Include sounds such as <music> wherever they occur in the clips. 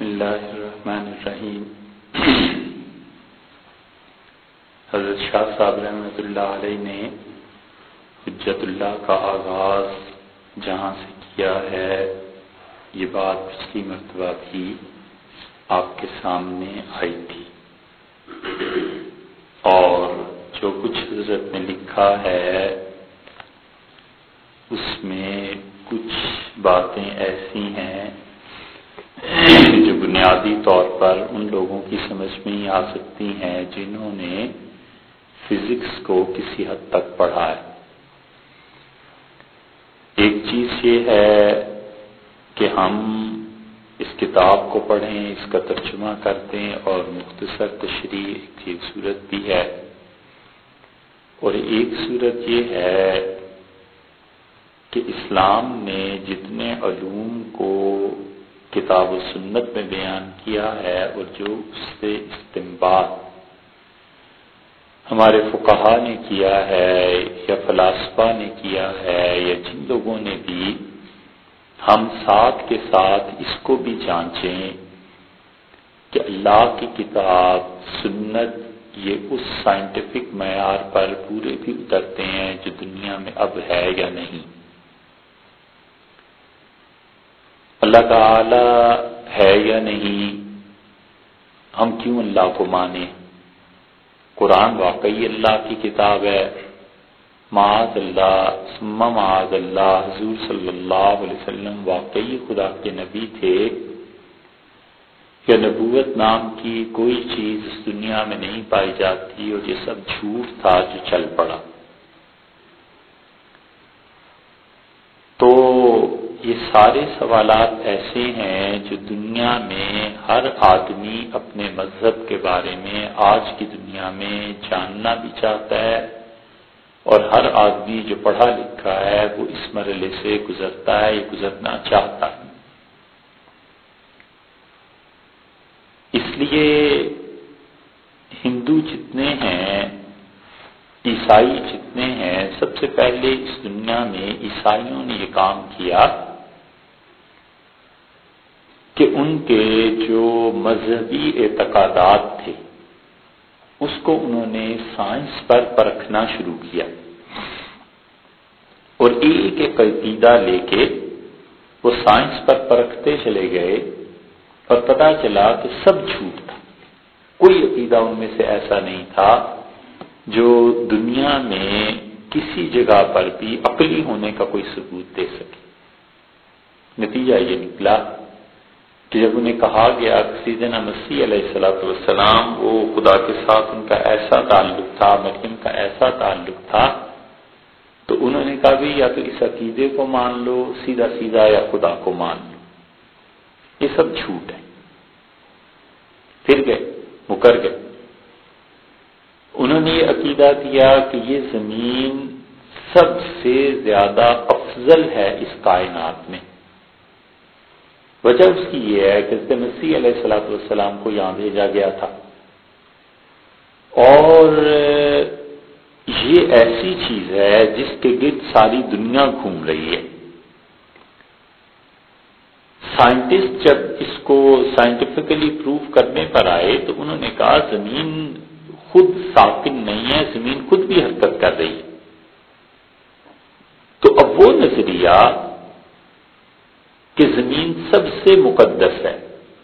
بسم اللہ الرحمن الرحیم۔ حضرت شاہ صاحب رحمۃ اللہ علیہ نے حجت اللہ کا آغاز جہاں سے کیا ہے، یہ بات پچھلی مرتبہ بھی آپ کے سامنے آئی تھی۔ اور جو کچھ حضرت نے لکھا ہے، اس میں کچھ باتیں ایسی ہیں بنیادی طور پر ان لوگوں کی سمجھ میں ہی آ سکتی ہیں جنہوں نے فزکس کو کسی حد تک پڑھا ہے۔ ایک چیز یہ ہے کہ ہم اس کتاب کو پڑھیں، اس کا ترجمہ کر دیں اور مختصر تشریح کی صورت بھی ہے۔ اور ایک صورت یہ ہے کہ اسلام نے جتنے علوم کو کتاب و سنت میں بیان کیا ہے اور جو اس سے استعمال ہمارے فقہا نے کیا ہے یا فلاسفہ نے کیا ہے یا جن لوگوں نے بھی، ہم ساتھ کے ساتھ اس کو بھی جانچیں کہ اللہ کی کتاب، سنت، یہ اس سائنٹیفک معیار پر پورے بھی اترتے ہیں جو دنیا میں اب ہے یا نہیں۔ اللہ تعالی ہے یا نہیں؟ ہم کیوں اللہ کو مانیں؟ قرآن واقعی اللہ کی کتاب ہے۔ معاذ اللہ سما معاذ اللہ، حضور صلی اللہ علیہ وسلم واقعی خدا کے نبی تھے۔ کہ نبوت نام کی کوئی چیز اس دنیا میں نہیں پائی جاتی اور یہ سب جھوٹ تھا جو چل پڑا۔ تو یہ سارے سوالات ایسے ہیں جو دنیا میں ہر آدمی اپنے مذہب کے بارے میں آج کی دنیا میں جاننا بھی چاہتا ہے اور ہر آدمی جو پڑھا لکھا ہے وہ اس مرحلے سے گزرتا ہے یا گزرنا چاہتا ہے۔ اس لیے ہندو جتنے ہیں، عیسائی جتنے ہیں، سب سے پہلے اس دنیا میں عیسائیوں نے یہ کام کیا۔ کہ ان کے جو مذہبی اعتقادات تھے، اس کو انہوں نے سائنس پر پرکھنا شروع کیا۔ اور ایک ایک عقیدہ لے کے وہ سائنس پر پرکھتے چلے گئے اور پتا چلا کہ سب جھوٹ تھا۔ کوئی عقیدہ ان میں سے ایسا نہیں تھا جو دنیا میں کسی جگہ پر بھی عقلی ہونے کا کوئی ثبوت دے سکے۔ نتیجہ یہ نکلا کہ جب انہیں کہا گیا سیدنا مسیح علیہ السلاۃ والسلام وہ خدا کے ساتھ ان کا ایسا تعلق تھا، مریم کا ایسا تعلق تھا، تو انہوں نے کہا بھی یا تو اس عقیدے کو مان لو، سیدھا سیدھا یا خدا کو مان لو۔ یہ سب جھوٹ ہے۔ پھر گئے مکر گئے۔ انہوں نے یہ عقیدہ دیا کہ یہ زمین سب سے زیادہ افضل ہے اس کائنات میں۔ وجہ اس کی یہ ہے کہ مسیح علیہ السلاۃ والسلام کو یہاں بھیجا گیا تھا۔ اور یہ ایسی چیز ہے جس کے گرد ساری دنیا گھوم رہی ہے۔ سائنٹسٹ جب اس کو سائنٹیفکلی پروف کرنے پر آئے تو انہوں نے کہا زمین خود ساکن نہیں ہے، زمین خود بھی حرکت کر رہی ہے۔ تو اب وہ نظریہ کہ زمین سب سے مقدس ہے۔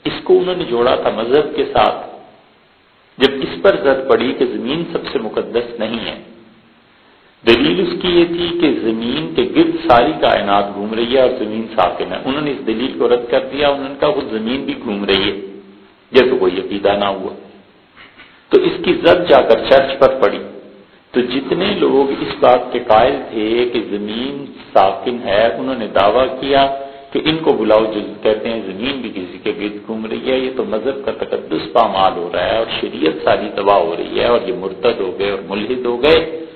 اس کو انہوں نے جوڑا تھا مذہب کے ساتھ۔ جب اس پر زد پڑی کہ زمین سب سے مقدس نہیں ہے۔ دلیل اس کی یہ تھی کہ زمین کے گرد ساری کائنات گھوم رہی ہے اور زمین ساکن ہے۔ انہوں نے اس دلیل کو رد کر دیا، انہوں نے کہا خود زمین بھی گھوم رہی ہے، جیسے کوئی عقیدہ نہ ہوا۔ تو اس کی زد جا کر چرچ پر پڑی۔ تو جتنے لوگ اس بات کے قائل تھے کہ زمین ساکن ہے، انہوں نے دعویٰ کیا کہ ان کو بلاؤ جو کہتے ہیں زمین بھی کسی کے گرد گھوم رہی ہے، یہ تو مذہب کا تقدس پامال ہو رہا ہے اور شریعت ساری تباہ ہو رہی ہے اور یہ مرتد ہو گئے اور ملحد ہو گئے۔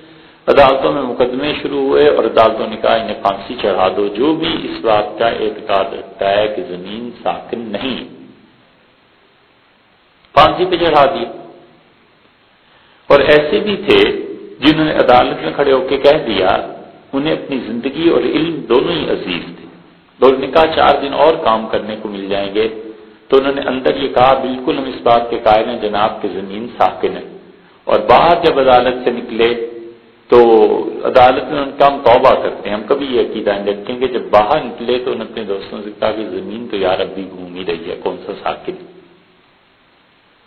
عدالتوں میں مقدمے شروع ہوئے اور عدالتوں نے کہا انہیں پھانسی چڑھا دو۔ جو بھی اس بات کا اعتقاد رکھتا ہے کہ زمین ساکن نہیں۔ پھانسی پہ چڑھا دی۔ اور ایسے بھی تھے جنہوں نے عدالت میں کھڑے ہو کے کہہ دیا، انہیں اپنی زندگی اور علم دونوں ہی عزیز تھے۔ لوگ نے کہا چار دن اور کام کرنے کو مل جائیں گے۔ تو انہوں نے اندر یہ کہا، بالکل ہم اس بات کے قائل ہیں، جناب کے زمین ساکن ہے۔ اور باہر جب عدالت سے نکلے، تو عدالت میں ان کا ہم توبہ کرتے ہیں۔ ہم کبھی یہ عقیدہ نہیں رکھیں گے، جب باہر نکلے تو انہوں نے اپنے دوستوں سے کہا کہ زمین تو یار اب بھی گھوم ہی رہی ہے کون سا ساکن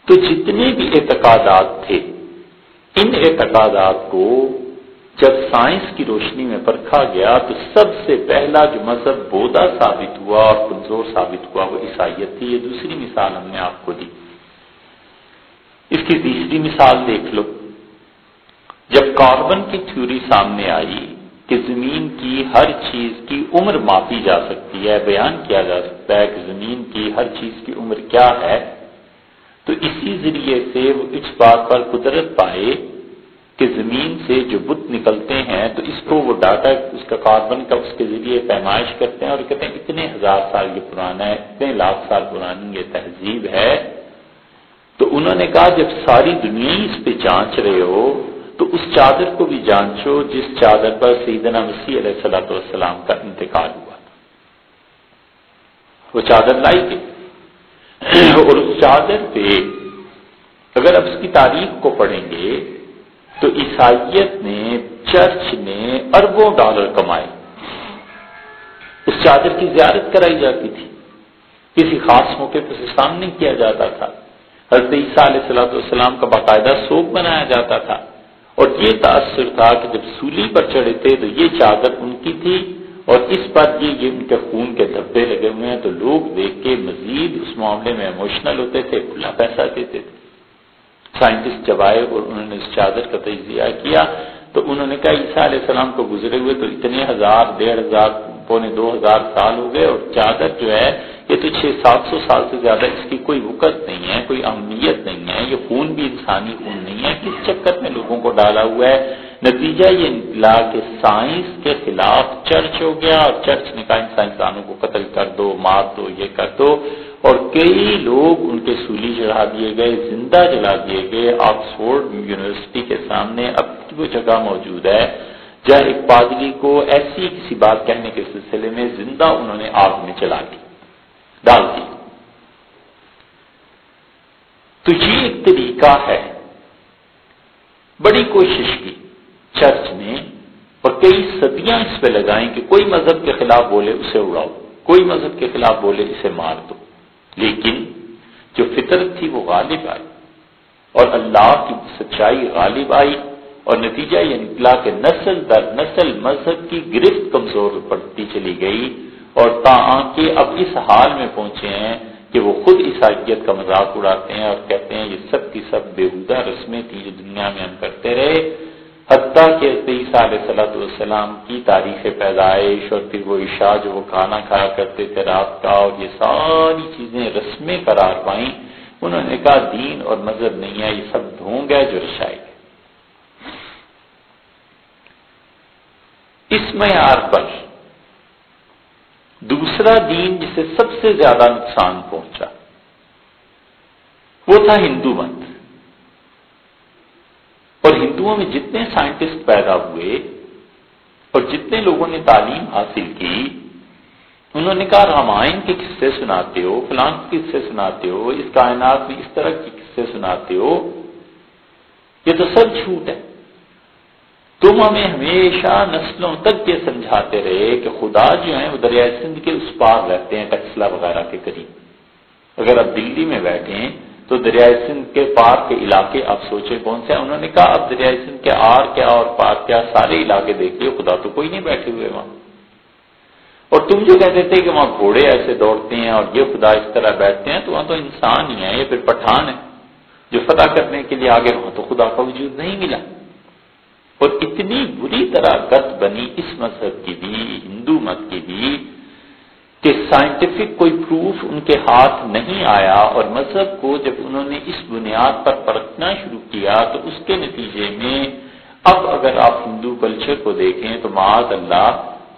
تو جتنے بھی اعتقادات تھے، ان اعتقادات کو جب سائنس کی روشنی میں پرکھا گیا تو سب سے پہلا جو مذہب بودا ثابت ہوا اور کمزور ثابت ہوا وہ عیسائیت تھی، یہ دوسری مثال ہم نے آپ کو دی۔ اس کی تیسری مثال دیکھ لو۔ جب کاربن کی تھیوری سامنے آئی کہ زمین کی ہر چیز کی عمر ماپی جا سکتی ہے، بیان کیا جا سکتا ہے کہ زمین کی ہر چیز کی عمر کیا ہے، تو اسی ذریعے سے وہ اس بات پر قدرت پائے کہ زمین سے جو بت نکلتے ہیں، تو اس کو وہ ڈاٹا، اس کا کاربن کا اس کے ذریعے پیمائش کرتے ہیں اور کہتے ہیں اتنے ہزار سال یہ پرانا ہے، اتنے لاکھ سال پرانی یہ تہذیب ہے۔ تو انہوں نے کہا، جب ساری دنیا ہی اس پہ جانچ رہے ہو، تو اس چادر کو بھی جانچو جس چادر پر سیدنا مسیح علیہ السلاۃ والسلام کا انتقال ہوا تھا۔ وہ چادر لائی گئی۔ اور اس چادر پہ اگر اب اس کی تاریخ کو پڑھیں گے تو عیسائیت نے چرچ نے اربوں ڈالر کمائے۔ اس چادر کی زیارت کرائی جاتی تھی۔ کسی خاص موقع پر سامنے کیا جاتا تھا۔ حضرت عیسیٰ علیہ السلط والسلام کا باقاعدہ سوگ بنایا جاتا تھا۔ اور یہ تاثر تھا کہ جب سولی پر چڑھے تھے تو یہ چادر ان کی تھی اور اس پر یہ ان کے خون کے دھبے لگے ہوئے ہیں تو لوگ دیکھ کے مزید اس معاملے میں ایموشنل ہوتے تھے، کھلا پیسہ دیتے تھے۔ سائنٹسٹ جب آئے اور انہوں نے اس چادر کا تجزیہ کیا، تو انہوں نے کہا عیسیٰ علیہ السلام کو گزرے ہوئے تو اتنے ہزار، ڈیڑھ ہزار، پونے دو ہزار سال ہو گئے اور چادر جو ہے، یہ تو چھ سات سو سال سے زیادہ اس کی کوئی وقت نہیں ہے، کوئی اہمیت نہیں ہے، یہ خون بھی انسانی خون نہیں ہے، کس چکر میں لوگوں کو ڈالا ہوا ہے؟ نتیجہ یہ نکلا کہ سائنس کے خلاف چرچ ہو گیا اور چرچ نے کہا ان سائنسدانوں کو قتل کر دو، مار دو، یہ کر دو۔ اور کئی لوگ ان کے سولی چڑھا دیے گئے، زندہ جلا دیے گئے۔ آکسفورڈ یونیورسٹی کے سامنے اب وہ جگہ موجود ہے جہاں ایک پادری کو ایسی کسی بات کہنے کے سلسلے میں زندہ انہوں نے آگ میں چلا دی، ڈال دی۔ تو یہ ایک طریقہ ہے۔ بڑی کوشش کی۔ چرچ نے اور کئی صدیاں اس پہ لگائیں کہ کوئی مذہب کے خلاف بولے اسے اڑاؤ، کوئی مذہب کے خلاف بولے اسے مار دو۔ لیکن جو فطرت تھی وہ غالب آئی اور اللہ کی سچائی غالب آئی اور نتیجہ یہ نکلا کہ نسل در نسل مذہب کی گرفت کمزور پڑتی چلی گئی اور تا کے اب اس حال میں پہنچے ہیں کہ وہ خود عیسائیت کا مذاق اڑاتے ہیں اور کہتے ہیں یہ سب کی سب بےحدہ رسمیں تھیں جو دنیا میں ہم کرتے رہے حتیٰ کہ عیسیٰ علیہ صلاح والسلام کی تاریخ پیدائش اور پھر وہ عشاء جو وہ کھانا کھایا کرتے تھے رات کا اور یہ ساری چیزیں رسمیں قرار پائیں، انہوں نے کہا دین اور مذہب نہیں ہے، یہ سب ڈھونگ ہے جو رشائی ہے۔ اس معیار پر دوسرا دین جسے سب سے زیادہ نقصان پہنچا، وہ تھا ہندو مت۔ ہندوؤں میں جتنے سائنٹسٹ پیدا ہوئے اور جتنے لوگوں نے تعلیم حاصل کی، انہوں نے کہا، رامائن کے قصے سناتے ہو، فلان کے قصے سناتے ہو، اس کائنات میں اس طرح کے قصے سناتے ہو، یہ تو سب جھوٹ ہے۔ تم ہمیں ہمیشہ نسلوں تک یہ سمجھاتے رہے کہ خدا جو ہیں، وہ دریائے سندھ کے اس پار رہتے ہیں ٹکسلا وغیرہ کے قریب۔ اگر آپ دلی میں بیٹھے ہیں تو دریائے سندھ کے پار کے علاقے آپ سوچے کون سے انہوں نے کہا، اب دریائے سندھ کے آر کیا اور پار کیا، سارے علاقے دیکھیے خدا تو کوئی نہیں بیٹھے ہوئے وہاں۔ اور تم جو کہتے تھے کہ وہاں گھوڑے ایسے دوڑتے ہیں اور یہ خدا اس طرح بیٹھتے ہیں، تو وہاں تو انسان ہی ہے یہ پھر پٹھان ہے جو فتح کرنے کے لیے آگے، وہاں تو خدا کا وجود نہیں ملا۔ اور اتنی بری طرح گت بنی اس مذہب کی بھی، ہندو مت کی بھی کہ سائنٹیفک کوئی پروف ان کے ہاتھ نہیں آیا اور مذہب کو جب انہوں نے اس بنیاد پر پرکھنا شروع کیا تو اس کے نتیجے میں اب اگر آپ ہندو کلچر کو دیکھیں تو معاذ اللہ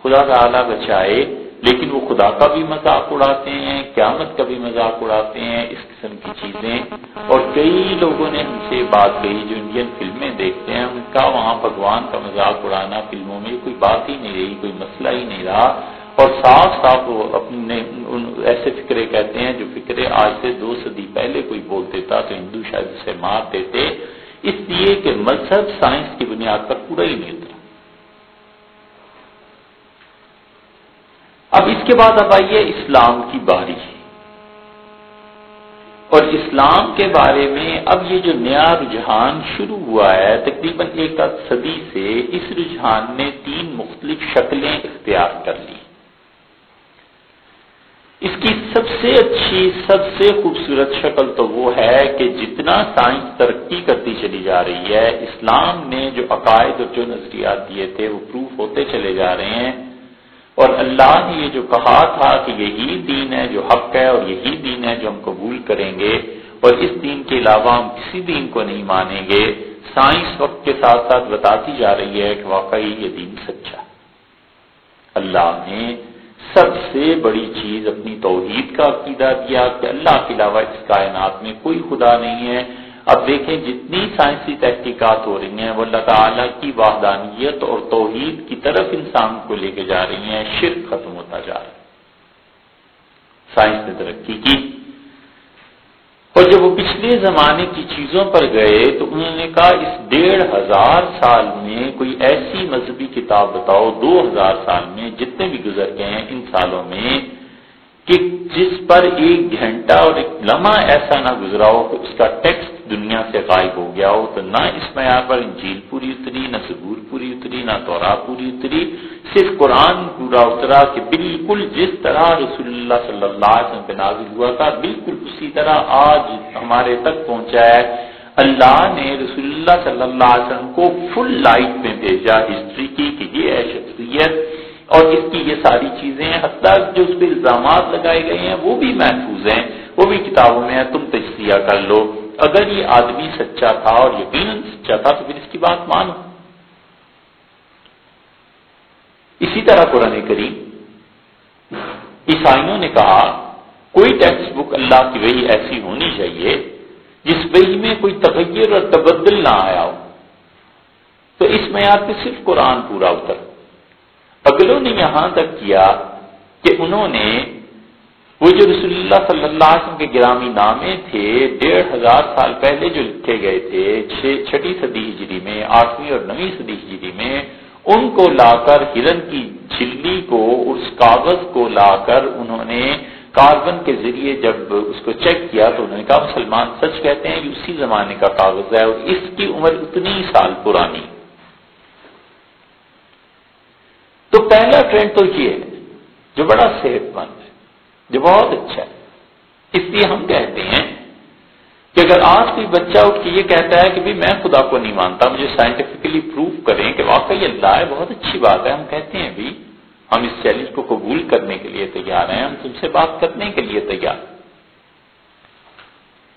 خدا تعالی بچائے، لیکن وہ خدا کا بھی مذاق اڑاتے ہیں، قیامت کا بھی مذاق اڑاتے ہیں، اس قسم کی چیزیں۔ اور کئی لوگوں نے ہم سے بات کہی جو انڈین فلمیں دیکھتے ہیں، ان کا وہاں بھگوان کا مذاق اڑانا فلموں میں کوئی بات ہی نہیں رہی، کوئی مسئلہ ہی نہیں رہا۔ اور صاف صاف وہ اپنے ایسے فکرے کہتے ہیں جو فکرے آج سے دو صدی پہلے کوئی بول دیتا تو ہندو شاید اسے مار دیتے۔ اس لیے کہ مذہب سائنس کی بنیاد پر پورا ہی نہیں اترا۔ اب اس کے بعد اب آئیے اسلام کی باری۔ اور اسلام کے بارے میں اب یہ جو نیا رجحان شروع ہوا ہے، تقریباً ایک آدھ صدی سے اس رجحان نے تین مختلف شکلیں اختیار کر لی۔ اس کی سب سے اچھی، سب سے خوبصورت شکل تو وہ ہے کہ جتنا سائنس ترقی کرتی چلی جا رہی ہے، اسلام نے جو عقائد اور جو نظریات دیے تھے، وہ پروف ہوتے چلے جا رہے ہیں۔ اور اللہ نے یہ جو کہا تھا کہ یہی دین ہے جو حق ہے اور یہی دین ہے جو ہم قبول کریں گے، اور اس دین کے علاوہ ہم کسی دین کو نہیں مانیں گے۔ سائنس وقت کے ساتھ ساتھ بتاتی جا رہی ہے کہ واقعی یہ دین سچا اللہ نے سب سے بڑی چیز اپنی توحید کا عقیدہ دیا کہ اللہ کے علاوہ اس کائنات میں کوئی خدا نہیں ہے۔ اب دیکھیں جتنی سائنسی تحقیقات ہو رہی ہیں، وہ اللہ تعالیٰ کی وحدانیت اور توحید کی طرف انسان کو لے کے جا رہی ہیں، شرک ختم ہوتا جا رہا ہے۔ سائنس نے ترقی کی۔ اور جب وہ پچھلے زمانے کی چیزوں پر گئے تو انہوں نے کہا، اس ڈیڑھ ہزار سال میں کوئی ایسی مذہبی کتاب بتاؤ، دو ہزار سال میں جتنے بھی گزر گئے ہیں ان سالوں میں، کہ جس پر ایک گھنٹہ اور ایک لمحہ ایسا نہ گزرا ہو کہ اس کا ٹیکسٹ دنیا سے غائب ہو گیا ہو تو نہ اس معیار پر انجیل پوری اتری، نہ سبور پوری اتری، نہ تورا پوری اتری، صرف قرآن پورا اترا کہ بالکل جس طرح رسول اللہ صلی اللہ علیہ وسلم پہ نازل ہوا تھا، بالکل اسی طرح آج ہمارے تک پہنچا ہے۔ اللہ نے رسول اللہ صلی اللہ علیہ وسلم کو فل لائٹ میں بھیجا ہسٹری کی کہ یہ ہے شخصیت اور اس کی یہ ساری چیزیں حتیٰ جو اس پہ الزامات لگائے گئے ہیں، وہ بھی محفوظ ہیں، وہ بھی کتابوں میں ہے تم تجزیہ کر لو۔ اگر یہ آدمی سچا تھا اور یقیناً سچا تھا تو پھر اس کی بات مانو۔ اسی طرح قرآن کریم عیسائیوں نے کہا، کوئی ٹیکسٹ بک اللہ کی وہی ایسی ہونی چاہیے جس وہی میں کوئی تغیر اور تبدل نہ آیا ہو۔ تو اس معیار پہ صرف قرآن پورا اتر۔ اگلوں نے یہاں تک کیا کہ انہوں نے وہ جو رسول اللہ صلی اللہ علیہ وسلم کے گرامی نامے تھے، ڈیڑھ ہزار سال پہلے جو لکھے گئے تھے چھٹی صدی ہجری میں، آٹھویں اور نویں صدی ہجری میں، ان کو لا کر ہرن کی جلی کو، اس کاغذ کو لا کر انہوں نے کاربن کے ذریعے جب اس کو چیک کیا تو انہوں نے کہا، مسلمان سچ کہتے ہیں کہ اسی زمانے کا کاغذ ہے اور اس کی عمر اتنی سال پرانی۔ تو پہلا ٹرینڈ تو یہ ہے، جو بڑا صحت مند جو بہت اچھا ہے۔ اس لیے ہم کہتے ہیں کہ اگر آج کوئی بچہ اٹھ کے یہ کہتا ہے کہ میں خدا کو نہیں مانتا، مجھے سائنٹیفکلی پروف کریں کہ واقعی اللہ ہے، بہت اچھی بات ہے۔ ہم کہتے ہیں بھی، ہم اس چیلنج کو قبول کرنے کے لیے تیار ہیں، ہم تم سے بات کرنے کے لیے تیار۔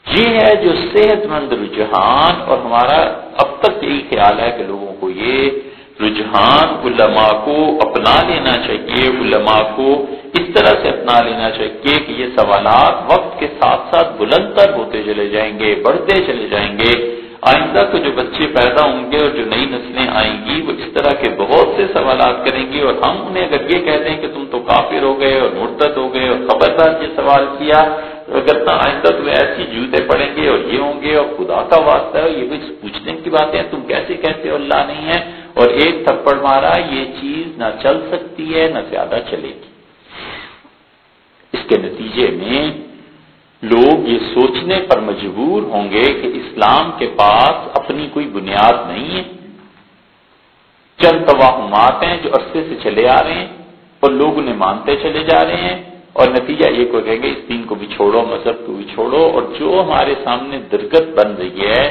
یہ ہے جو صحت مند رجحان، اور ہمارا اب تک یہی خیال ہے کہ لوگوں کو یہ رجحان علماء کو اپنا لینا چاہیے، علماء کو اس طرح سے اپنا لینا چاہیے کہ یہ سوالات وقت کے ساتھ ساتھ بلند تر ہوتے چلے جائیں گے، بڑھتے چلے جائیں گے۔ آئندہ کو جو بچے پیدا ہوں گے اور جو نئی نسلیں آئیں گی، وہ اس طرح کے بہت سے سوالات کریں گی اور ہم انہیں اگر یہ کہتے ہیں کہ تم تو کافر ہو گئے اور مرتد ہو گئے اور خبردار یہ سوال کیا، اگر آئندہ تمہیں ایسی جوتے پڑیں گے اور یہ ہوں گے اور خدا کا واسطہ ہے، یہ پوچھنے کی باتیں تم کیسے کہتے ہو اللہ نہیں ہے؟ اور ایک تھپڑ مارا، یہ چیز نہ چل سکتی ہے، نہ زیادہ چلے گی۔ اس کے نتیجے میں لوگ یہ سوچنے پر مجبور ہوں گے کہ اسلام کے پاس اپنی کوئی بنیاد نہیں ہے۔ چند توہمات ہیں جو عرصے سے چلے آ رہے ہیں اور لوگ انہیں مانتے چلے جا رہے ہیں اور نتیجہ یہ کو کہیں گے، اس دین کو بھی چھوڑو، مذہب کو بھی چھوڑو اور جو ہمارے سامنے درگت بن رہی ہے،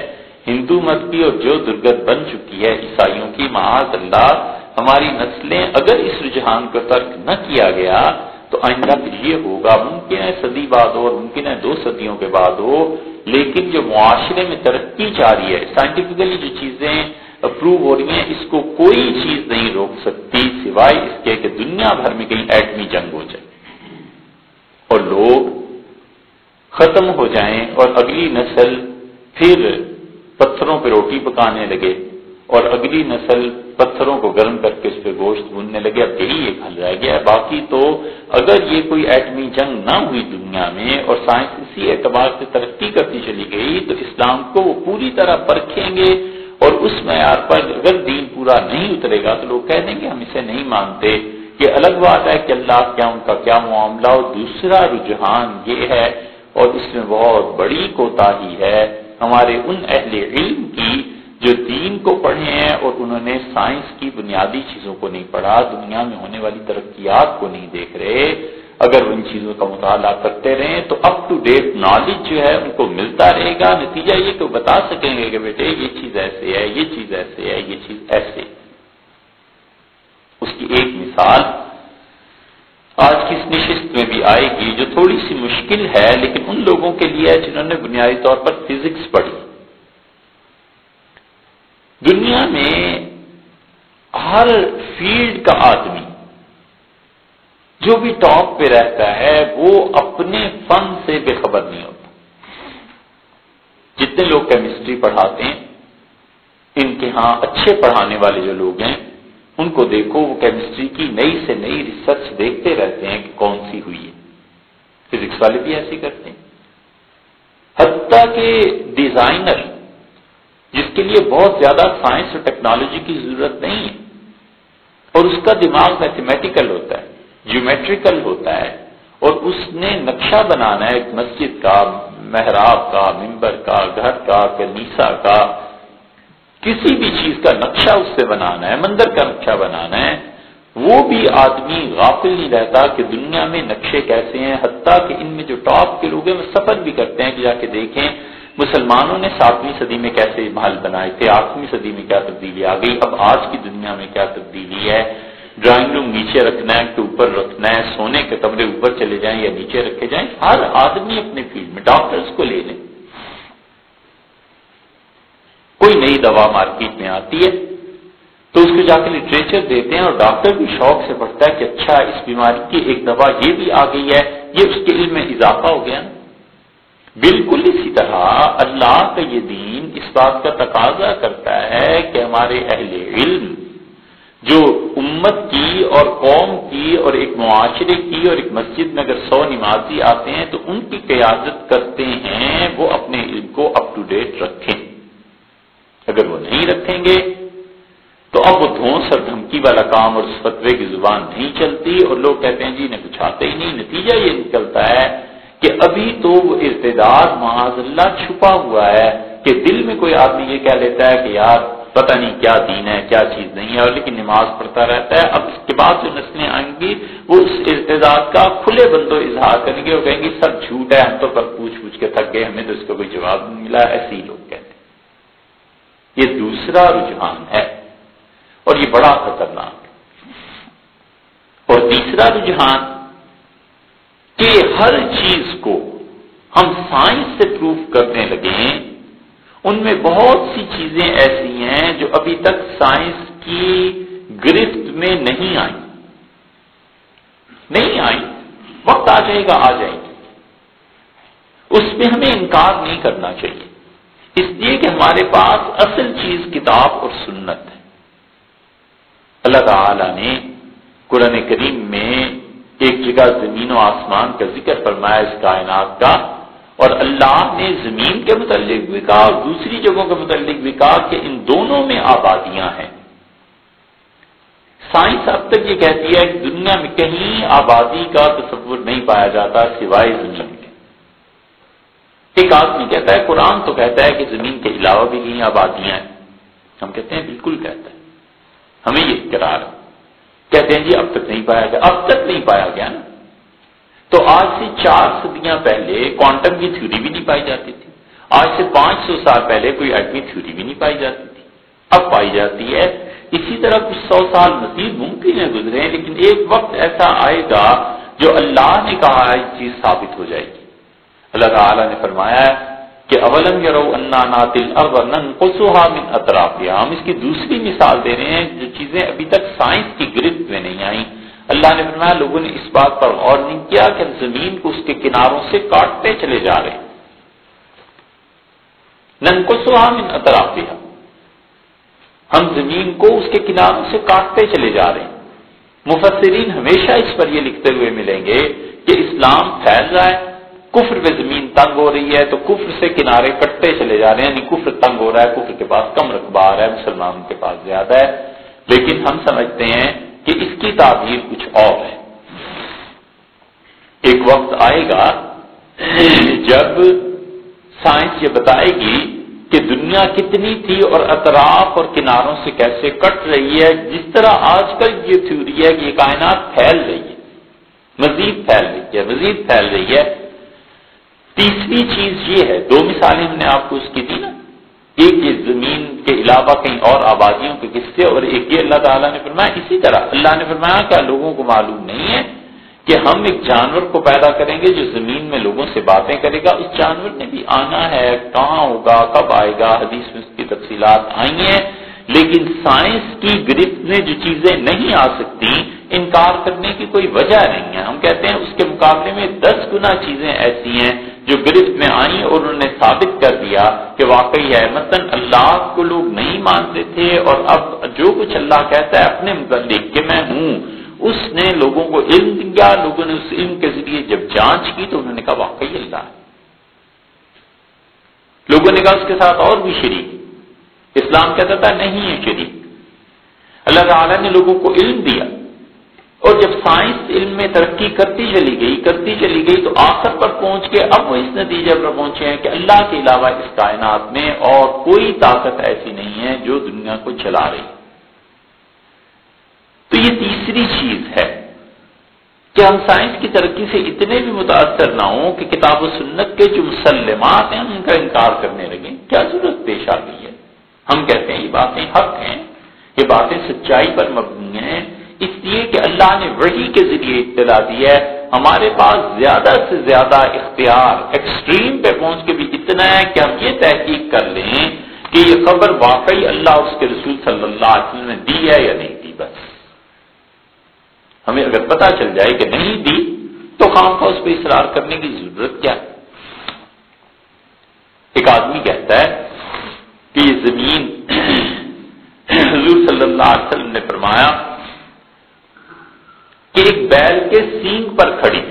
ہندو مت کی اور جو درگت بن چکی ہے، عیسائیوں کی، معاذ اللہ، ہماری نسلیں اگر اس رجحان کو ترک نہ کیا گیا تو آئندہ پھر یہ ہوگا، ممکن ہے صدی بعد ہو اور ممکن ہے دو صدیوں کے بعد ہو، لیکن جو معاشرے میں ترقی رہی ہے سائنٹیفکلی جو چیزیں اپروو ہو رہی ہیں، اس کو کوئی چیز نہیں روک سکتی سوائے اس کے کہ دنیا بھر میں کہیں ایٹمی جنگ ہو جائے۔ اور لوگ ختم ہو جائیں اور اگلی نسل پھر پتھروں پہ روٹی پکانے لگے۔ اور اگلی نسل پتھروں کو گرم کر کے اس پہ گوشت بننے لگے۔ اب یہی ایک حل رہ گیا۔ باقی تو اگر یہ کوئی ایٹمی جنگ نہ ہوئی دنیا میں اور سائنس اسی اعتبار سے ترقی کرتی چلی گئی، تو اسلام کو وہ پوری طرح پرکھیں گے اور اس معیار پر اگر دین پورا نہیں اترے گا تو لوگ کہہ دیں گے ہم اسے نہیں مانتے۔ یہ الگ بات ہے کہ اللہ کیا ان کا کیا معاملہ اور دوسرا رجحان یہ ہے اور اس میں بہت بڑی کوتا ہی ہے۔ ہمارے ان اہل علم کی جو دین کو پڑھے ہیں اور انہوں نے سائنس کی بنیادی چیزوں کو نہیں پڑھا، دنیا میں ہونے والی ترقیات کو نہیں دیکھ رہے، اگر ان چیزوں کا مطالعہ کرتے رہیں تو اپ ٹو ڈیٹ نالج جو ہے ان کو ملتا رہے گا۔ نتیجہ یہ کہ بتا سکیں گے کہ بیٹے یہ چیز ایسے ہے، یہ چیز ایسے ہے، یہ چیز ایسے۔ اس کی ایک مثال آج کی اس نشست میں بھی آئے گی جو تھوڑی سی مشکل ہے، لیکن ان لوگوں کے لیے جنہوں نے بنیادی طور پر فزکس پڑھی۔ دنیا میں ہر فیلڈ کا آدمی جو بھی ٹاپ پہ رہتا ہے، وہ اپنے فن سے بے خبر نہیں ہوتا۔ جتنے لوگ کیمسٹری پڑھاتے ہیں، ان کے ہاں اچھے پڑھانے والے جو لوگ ہیں، ان کو دیکھو، وہ کیمسٹری کی نئی سے نئی ریسرچ دیکھتے رہتے ہیں کہ کون سی ہوئی ہے۔ فزکس والے بھی ایسے کرتے ہیں۔ حتیٰ کہ ڈیزائنر جس کے لیے بہت زیادہ سائنس اور ٹیکنالوجی کی ضرورت نہیں ہے۔ اور اس کا دماغ میتھمیٹیکل ہوتا ہے جیومیٹریکل ہوتا ہے۔ اور اس نے نقشہ بنانا ہے، ایک مسجد کا، محراب کا ممبر کا، گھر کا کنیسا کا۔ کسی بھی چیز کا نقشہ اس سے بنانا ہے، مندر کا نقشہ بنانا ہے۔ وہ بھی آدمی غافل نہیں رہتا کہ دنیا میں نقشے کیسے ہیں، حتیٰ کہ ان میں جو ٹاپ کے لوگ ہیں، وہ سفر بھی کرتے ہیں کہ جا کے دیکھیں۔ مسلمانوں نے ساتویں صدی میں کیسے محل بنائے تھے؟ آٹھویں صدی میں کیا تبدیلی آ گئی؟ اب آج کی دنیا میں کیا تبدیلی ہے؟ ڈرائنگ روم نیچے رکھنا ہے کہ اوپر رکھنا ہے، سونے کے کمرے اوپر چلے جائیں یا نیچے رکھے جائیں؟ ہر آدمی اپنے فیلڈ میں ڈاکٹرز کو لے لیں کوئی نئی دوا مارکیٹ میں آتی ہے تو اس کو جا کے لٹریچر دیتے ہیں اور ڈاکٹر بھی شوق سے پڑھتا ہے کہ اچھا اس بیماری کی ایک دوا یہ بھی آ گئی ہے، یہ اس کے علم میں اضافہ ہو گیا۔ نا بالکل اسی طرح اللہ کا یہ دین اس بات کا تقاضا کرتا ہے کہ ہمارے اہل علم جو امت کی اور قوم کی اور ایک معاشرے کی اور ایک مسجد میں اگر سو نمازی آتے ہیں تو ان کی قیادت کرتے ہیں، وہ اپنے علم کو اپ ٹو ڈیٹ رکھیں۔ اگر وہ نہیں رکھیں گے تو اب وہ دھونس اور دھمکی والا کام اور اس فتوے کی زبان نہیں چلتی اور لوگ کہتے ہیں جی نہ کچھ آتے ہی نہیں، نتیجہ یہ نکلتا ہے کہ ابھی تو وہ ارتداد معاذ اللہ چھپا ہوا ہے کہ دل میں کوئی آدمی یہ کہہ لیتا ہے کہ یار پتہ نہیں کیا دین ہے، کیا چیز نہیں ہے، اور لیکن نماز پڑھتا رہتا ہے۔ اب اس کے بعد جو نسلیں آئیں گی، وہ اس ارتداد کا کھلے بندوں اظہار کریں گے وہ کہیں گے سب جھوٹ ہے، ہم تو پر پوچھ پوچھ کے تھک گئے، ہمیں تو اس کا کوئی جواب نہیں ملا، ایسے ہی لوگ کہتے ہیں۔ یہ دوسرا رجحان ہے اور یہ بڑا خطرناک اور تیسرا رجحان کہ ہر چیز کو ہم سائنس سے پروف کرنے لگے ان میں بہت سی چیزیں ایسی ہیں جو ابھی تک سائنس کی گرفت میں نہیں آئی نہیں آئی وقت آ جائے گا، آ جائے گی۔ اس میں ہمیں انکار نہیں کرنا چاہیے۔ اس لیے کہ ہمارے پاس اصل چیز کتاب اور سنت ہے۔ اللہ تعالی نے قرآن کریم میں ایک جگہ زمین و آسمان کا ذکر فرمایا اس کائنات کا، اور اللہ نے زمین کے متعلق بھی کہا اور دوسری جگہوں کے متعلق بھی کہا کہ ان دونوں میں آبادیاں ہیں۔ سائنس اب تک یہ کہتی ہے کہ دنیا میں کہیں آبادی کا تصور نہیں پایا جاتا سوائے زمین کے۔ ایک آدمی کہتا ہے، قرآن تو کہتا ہے کہ زمین کے علاوہ بھی کہیں آبادیاں ہیں۔ ہم کہتے ہیں، بالکل کہتا ہے۔ ہمیں یہ اقرار کہتے ہیں جی اب تک نہیں پایا گیا، اب تک نہیں پایا گیا نا۔ تو آج سے چار صدیاں پہلے کوانٹم کی تھیوری بھی نہیں پائی جاتی تھی۔ آج سے پانچ سو سال پہلے کوئی ایٹمی تھیوری بھی نہیں پائی جاتی تھی۔ اب پائی جاتی ہے۔ اسی طرح کچھ سو سال مزید ممکن ہے گزرے ہیں، لیکن ایک وقت ایسا آئے گا جو اللہ نے کہا ہے چیز ثابت ہو جائے گی۔ اللہ تعالیٰ نے فرمایا ہے کہ اولم یرو انا ناتل من اطراف ہم اس کی دوسری مثال دے رہے ہیں جو چیزیں ابھی تک سائنس کی گرفت میں نہیں آئیں۔ اللہ نے فرمایا لوگوں نے اس بات پر غور نہیں کیا کہ ہم زمین کو اس کے کناروں سے کاٹتے چلے جا رہے ہیں۔ نن من اطراف ہم زمین کو اس کے کناروں سے کاٹتے چلے جا رہے ہیں۔ مفسرین ہمیشہ اس پر یہ لکھتے ہوئے ملیں گے کہ اسلام پھیل رہا ہے۔ کفر پہ زمین تنگ ہو رہی ہے تو کفر سے کنارے کٹتے چلے جا رہے ہیں یعنی کفر تنگ ہو رہا ہے، کفر کے پاس کم رقبہ آ رہا ہے، مسلمان کے پاس زیادہ ہے۔ لیکن ہم سمجھتے ہیں کہ اس کی تعبیر کچھ اور ہے۔ ایک وقت آئے گا جب سائنس یہ بتائے گی کہ دنیا کتنی تھی اور اطراف اور کناروں سے کیسے کٹ رہی ہے۔ جس طرح آج کل یہ تھیوری ہے کہ یہ کائنات پھیل رہی ہے، مزید پھیل رہی ہے، مزید پھیل رہی ہے۔ تیسری چیز یہ ہے، دو مثالیں ہم نے آپ کو اس کی دی نا۔ ایک یہ زمین کے علاوہ کہیں اور آبادیوں کے قصے اور ایک یہ اللہ تعالیٰ نے فرمایا، اسی طرح اللہ نے فرمایا کیا لوگوں کو معلوم نہیں ہے کہ ہم ایک جانور کو پیدا کریں گے جو زمین میں لوگوں سے باتیں کرے گا۔ اس جانور نے بھی آنا ہے، کہاں ہوگا، کب آئے گا، حدیث میں اس کی تفصیلات آئی ہیں۔ لیکن سائنس کی گرفت میں جو چیزیں نہیں آ سکتی، انکار کرنے کی کوئی وجہ نہیں ہے۔ ہم کہتے ہیں اس کے مقابلے میں دس گنا چیزیں ایسی ہیں جو گرفت میں آئیں اور انہوں نے ثابت کر دیا کہ واقعی ہے مثلاً اللہ کو لوگ نہیں مانتے تھے اور اب جو کچھ اللہ کہتا ہے اپنے متعلق کہ میں ہوں، اس نے لوگوں کو علم دیا، لوگوں نے اس علم کے ذریعے جب جانچ کی تو انہوں نے کہا واقعی اللہ ہے۔ لوگوں نے کہا اس کے ساتھ اور بھی شریک۔ اسلام کہتا تھا نہیں ہے شریک۔ اللہ تعالیٰ نے لوگوں کو علم دیا۔ اور جب سائنس علم میں ترقی کرتی چلی گئی، کرتی چلی گئی تو آخر پر پہنچ کے اب وہ اس نتیجے پر پہنچے ہیں کہ اللہ کے علاوہ اس کائنات میں اور کوئی طاقت ایسی نہیں ہے جو دنیا کو چلا رہی۔ تو یہ تیسری چیز ہے کہ ہم سائنس کی ترقی سے اتنے بھی متاثر نہ ہوں کہ کتاب و سنت کے جو مسلمات ہیں، ہم ان کا انکار کرنے لگیں۔ کیا ضرورت پیش آ گئی ہے؟ ہم کہتے ہیں یہ باتیں حق ہیں، یہ باتیں سچائی پر مبنی ہیں اس لیے کہ اللہ نے وہی کے ذریعے اطلاع دی ہے۔ ہمارے پاس زیادہ سے زیادہ اختیار ایکسٹریم پہ پہنچ کے بھی اتنا ہے کہ ہم یہ تحقیق کر لیں کہ یہ خبر واقعی اللہ اس کے رسول صلی اللہ علیہ وسلم نے دی ہے یا نہیں دی، بس۔ ہمیں اگر پتا چل جائے کہ نہیں دی، تو خام خواہ اس پہ اصرار کرنے کی ضرورت کیا ایک آدمی کہتا ہے کہ یہ زمین <coughs> حضور صلی اللہ علیہ وسلم نے فرمایا کے سینگ پر کھڑی۔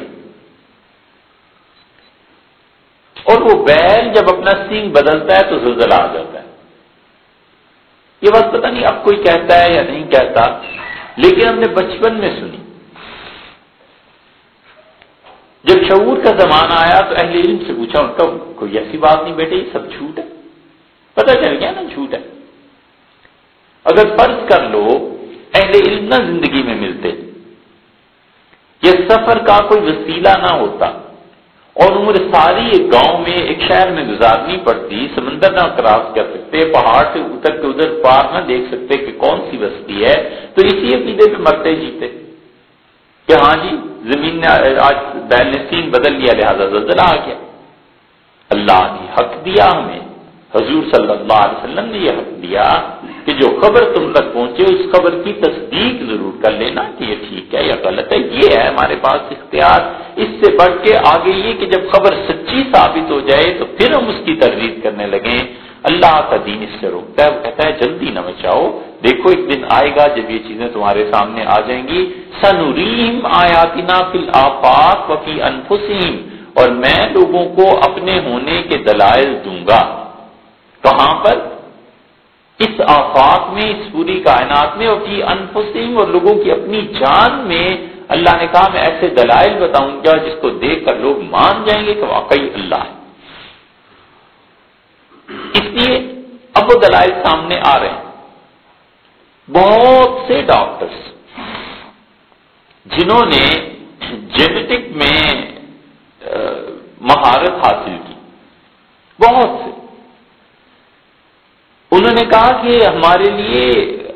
اور وہ بیل جب اپنا سینگ بدلتا ہے تو زلزلہ آ جاتا ہے۔ یہ بات پتہ نہیں اب کوئی کہتا ہے یا نہیں کہتا، لیکن ہم نے بچپن میں سنی۔ جب شعور کا زمانہ آیا تو اہل علم سے پوچھا، ان کا کوئی ایسی بات نہیں بیٹے، یہ سب جھوٹ ہے؟ پتہ چل گیا نا جھوٹ ہے۔ اگر فرض کر لو، اہل علم نہ زندگی میں ملتے۔ یہ سفر کا کوئی وسیلہ نہ ہوتا۔ اور عمر ساری ایک گاؤں میں ایک شہر میں گزارنی پڑتی، سمندر نہ کراس کر سکتے، پہاڑ سے اتر کے ادھر پار نہ دیکھ سکتے کہ کون سی بستی ہے۔ تو اسی عقیدے پہ مرتے جیتے۔ کہ ہاں جی زمین نے آج بیل نے سین بدل لیا، لہٰذا زلزلہ آ گیا۔ اللہ نے حق دیا ہمیں۔ حضور صلی اللہ علیہ وسلم نے یہ حق دیا۔ کہ جو خبر تم تک پہنچے اس خبر کی تصدیق ضرور کر لینا کہ یہ ٹھیک ہے یا غلط ہے۔ یہ ہے ہمارے پاس اختیار۔ اس سے بڑھ کے آگے یہ کہ جب خبر سچی ثابت ہو جائے تو پھر ہم اس کی تردید کرنے لگیں۔ اللہ کا دین اس سے روکتا ہے۔ وہ کہتا ہے، جلدی نہ بچاؤ۔ دیکھو، ایک دن آئے گا جب یہ چیزیں تمہارے سامنے آ جائیں گی۔ سنوریم آیاتنا فی الآفاق وفی انفسیم اور میں لوگوں کو اپنے ہونے کے دلائل دوں گا۔ کہاں پر؟ اس آفاق میں، اس پوری کائنات میں اور فی انفسیم اور لوگوں کی اپنی جان میں اللہ نے کہا، میں ایسے دلائل بتاؤں گا جس کو دیکھ کر لوگ مان جائیں گے کہ واقعی اللہ ہے۔ اس لیے اب وہ دلائل سامنے آ رہے ہیں۔ بہت سے ڈاکٹرز جنہوں نے جینیٹک میں مہارت حاصل کی، بہت سے۔ انہوں نے کہا کہ ہمارے لیے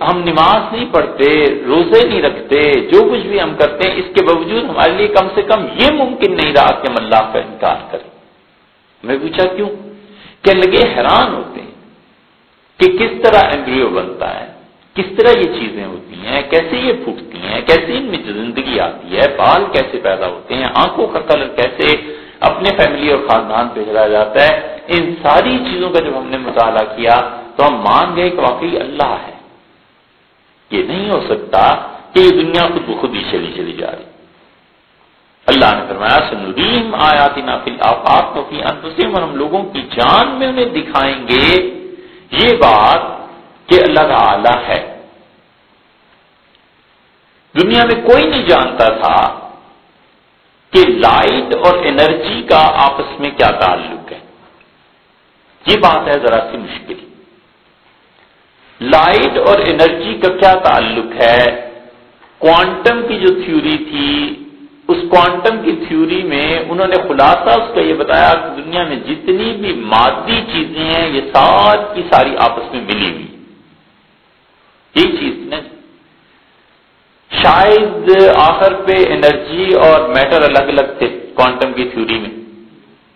ہم نماز نہیں پڑھتے، روزے نہیں رکھتے، جو کچھ بھی ہم کرتے ہیں، اس کے باوجود ہمارے لیے کم سے کم یہ ممکن نہیں رہا کہ ہم اللہ کا انکار کریں۔ میں پوچھا کیوں؟ کہ لگے، حیران ہوتے ہیں کہ کس طرح ایمبریو بنتا ہے، کس طرح یہ چیزیں ہوتی ہیں، کیسے یہ پھوٹتی ہیں، کیسے ان میں زندگی آتی ہے، بال کیسے پیدا ہوتے ہیں، آنکھوں کا کلر کیسے اپنے فیملی اور خاندان پہ چلا جاتا ہے، ان ساری چیزوں کا جب ہم نے مطالعہ کیا تو ہم مان گئے کہ واقعی اللہ ہے۔ یہ نہیں ہو سکتا کہ یہ دنیا خود بخود ہی چلی چلی جا رہی۔ اللہ نے فرمایا، سنریم آیاتی نافل آفاق تو فی انفسیم اور ہم لوگوں کی جان میں انہیں دکھائیں گے۔ یہ بات کہ اللہ تعالی ہے۔ دنیا میں کوئی نہیں جانتا تھا کہ لائٹ اور انرجی کا آپس میں کیا تعلق ہے۔ یہ بات ہے ذرا سی مشکل۔ لائٹ اور انرجی کا کیا تعلق ہے? کوانٹم کی جو تھیوری تھی، اس کوانٹم کی تھیوری میں انہوں نے خلاصہ اس کا یہ بتایا کہ دنیا میں جتنی بھی مادی چیزیں ہیں، یہ ساری کی ساری آپس میں ملی ہوئی یہ چیز نا جی۔ شاید آخر پہ انرجی اور میٹر الگ الگ تھے کوانٹم کی تھیوری میں۔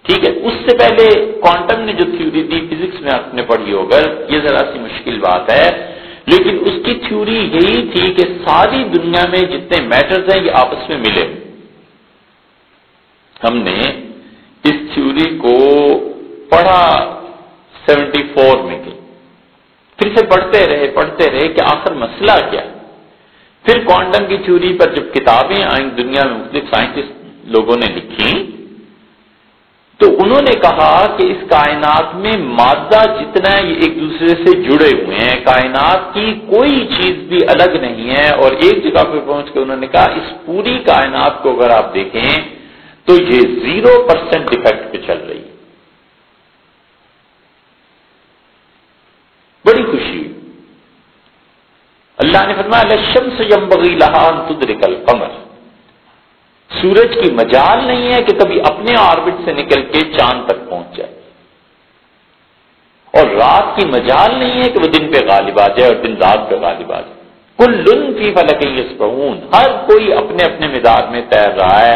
ٹھیک ہے، اس سے پہلے کوانٹم نے جو تھیوری دی فزکس میں آپ نے پڑھی ہوگا، یہ ذرا سی مشکل بات ہے۔ لیکن اس کی تھیوری یہی تھی کہ ساری دنیا میں جتنے میٹرز ہیں، یہ آپس میں ملے۔ ہم نے اس تھیوری کو پڑھا سیونٹی فور میں کی پھر سے پڑھتے رہے پڑھتے رہے کہ آخر مسئلہ کیا۔ پھر کوانٹم کی تھیوری پر جب کتابیں آئیں دنیا میں، مختلف سائنٹسٹ لوگوں نے لکھی تو انہوں نے کہا کہ اس کائنات میں مادہ جتنا ہے یہ ایک دوسرے سے جڑے ہوئے ہیں۔ کائنات کی کوئی چیز بھی الگ نہیں ہے۔ اور ایک جگہ پہ پہنچ کے انہوں نے کہا، اس پوری کائنات کو اگر آپ دیکھیں تو یہ زیرو پرسینٹ ڈیفیکٹ پہ چل رہی ہے۔ بڑی خوشی اللہ نے فرمایا لشم سے یم بغی لہان سورج کی مجال نہیں ہے کہ کبھی اپنے آربٹ سے نکل کے چاند تک پہنچ جائے۔ اور رات کی مجال نہیں ہے کہ وہ دن پہ غالب آ جائے اور دن رات پہ غالب آ جائے۔ کل لن فی فلک یسبحون، ہر کوئی اپنے اپنے مزاج میں تیر رہا ہے۔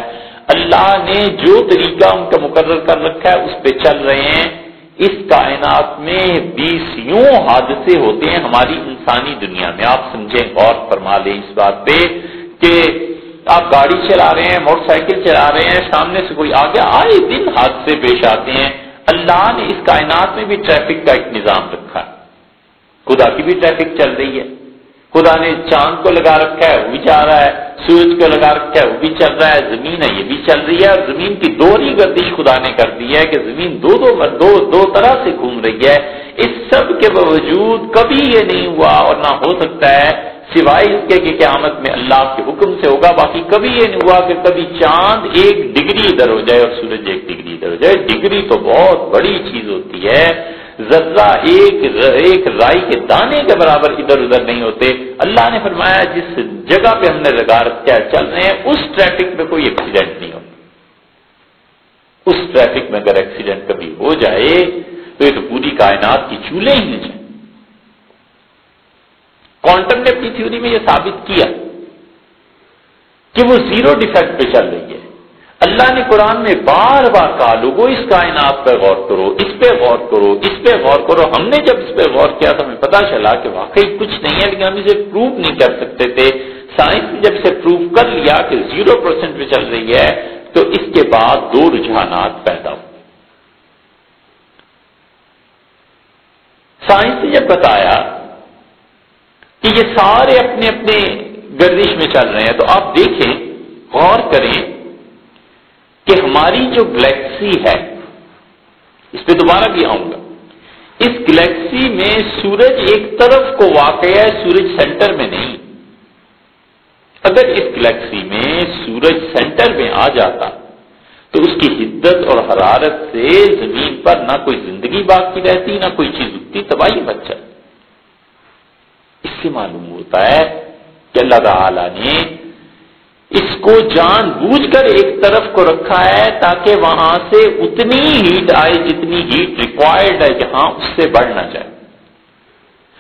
اللہ نے جو طریقہ ان کا مقرر کر رکھا ہے، اس پہ چل رہے ہیں۔ اس کائنات میں بیسوں حادثے ہوتے ہیں ہماری انسانی دنیا میں۔ آپ سمجھیں، غور فرما لیں اس بات پہ کہ آپ گاڑی چلا رہے ہیں موٹر سائیکل چلا رہے ہیں سامنے سے کوئی آ گیا آئے دن حادثے پیش آتے ہیں۔ اللہ نے اس کائنات میں بھی ٹریفک کا ایک نظام رکھا۔ ہے خدا کی بھی ٹریفک چل رہی ہے۔ خدا نے چاند کو لگا رکھا ہے وہ بھی جا رہا ہے۔ سورج کو لگا رکھا ہے وہ بھی چل رہا ہے۔ زمین ہے یہ بھی چل رہی ہے۔ اور زمین کی دوہری گردش خدا نے کر دی ہے کہ زمین دو دو دو, دو طرح سے گھوم رہی ہے۔ اس سب کے باوجود کبھی یہ نہیں ہوا اور نہ ہو سکتا ہے سوائے اس کے کہ قیامت میں اللہ کے حکم سے ہوگا، باقی کبھی یہ نہیں ہوا کہ کبھی چاند ایک ڈگری ادھر ہو جائے اور سورج ایک ڈگری ادھر ہو جائے۔ ڈگری تو بہت بڑی چیز ہوتی ہے۔ ذرہ ایک ایک رائی کے دانے کے برابر ادھر ادھر نہیں ہوتے۔ اللہ نے فرمایا، جس جگہ پہ ہم نے لگا رکھا چل رہے ہیں، اس ٹریفک میں کوئی ایکسیڈنٹ نہیں ہوتا۔ اس ٹریفک میں اگر ایکسیڈنٹ کبھی ہو جائے، تو یہ تو پوری کائنات کی چولہے ہی نہیں جائیں کوانٹم نے اپنی تھیوری میں یہ ثابت کیا کہ وہ زیرو ڈیفیکٹ پہ چل رہی ہے۔ اللہ نے قرآن میں بار بار کہا، لوگو، اس کائنات پہ غور کرو، اس پہ غور کرو، اس پہ غور کرو۔ ہم نے جب اس پہ غور کیا تو ہمیں پتا چلا کہ واقعی کچھ نہیں ہے، لیکن ہم اسے پروو نہیں کر سکتے تھے۔ سائنس نے جب اسے پروو کر لیا کہ زیرو پرسینٹ پہ چل رہی ہے، تو اس کے بعد دو رجحانات پیدا ہوئے۔ سائنس نے جب بتایا کہ یہ سارے اپنے اپنے گردش میں چل رہے ہیں۔ تو آپ دیکھیں، غور کریں کہ ہماری جو گلیکسی ہے، اس پہ دوبارہ بھی آؤں گا۔ اس گلیکسی میں سورج ایک طرف کو واقع ہے، سورج سینٹر میں نہیں۔ اگر اس گلیکسی میں سورج سینٹر میں آ جاتا، تو اس کی حدت اور حرارت سے زمین پر نہ کوئی زندگی باقی رہتی، نہ کوئی چیز اگتی تباہی بچ جاتی۔ اس سے معلوم ہوتا ہے کہ اللہ تعالی نے اس کو جان بوجھ کر ایک طرف کو رکھا ہے تاکہ وہاں سے اتنی ہیٹ آئے جتنی ہیٹ ریکوائرڈ ہے جہاں اس سے بڑھ نہ جائے۔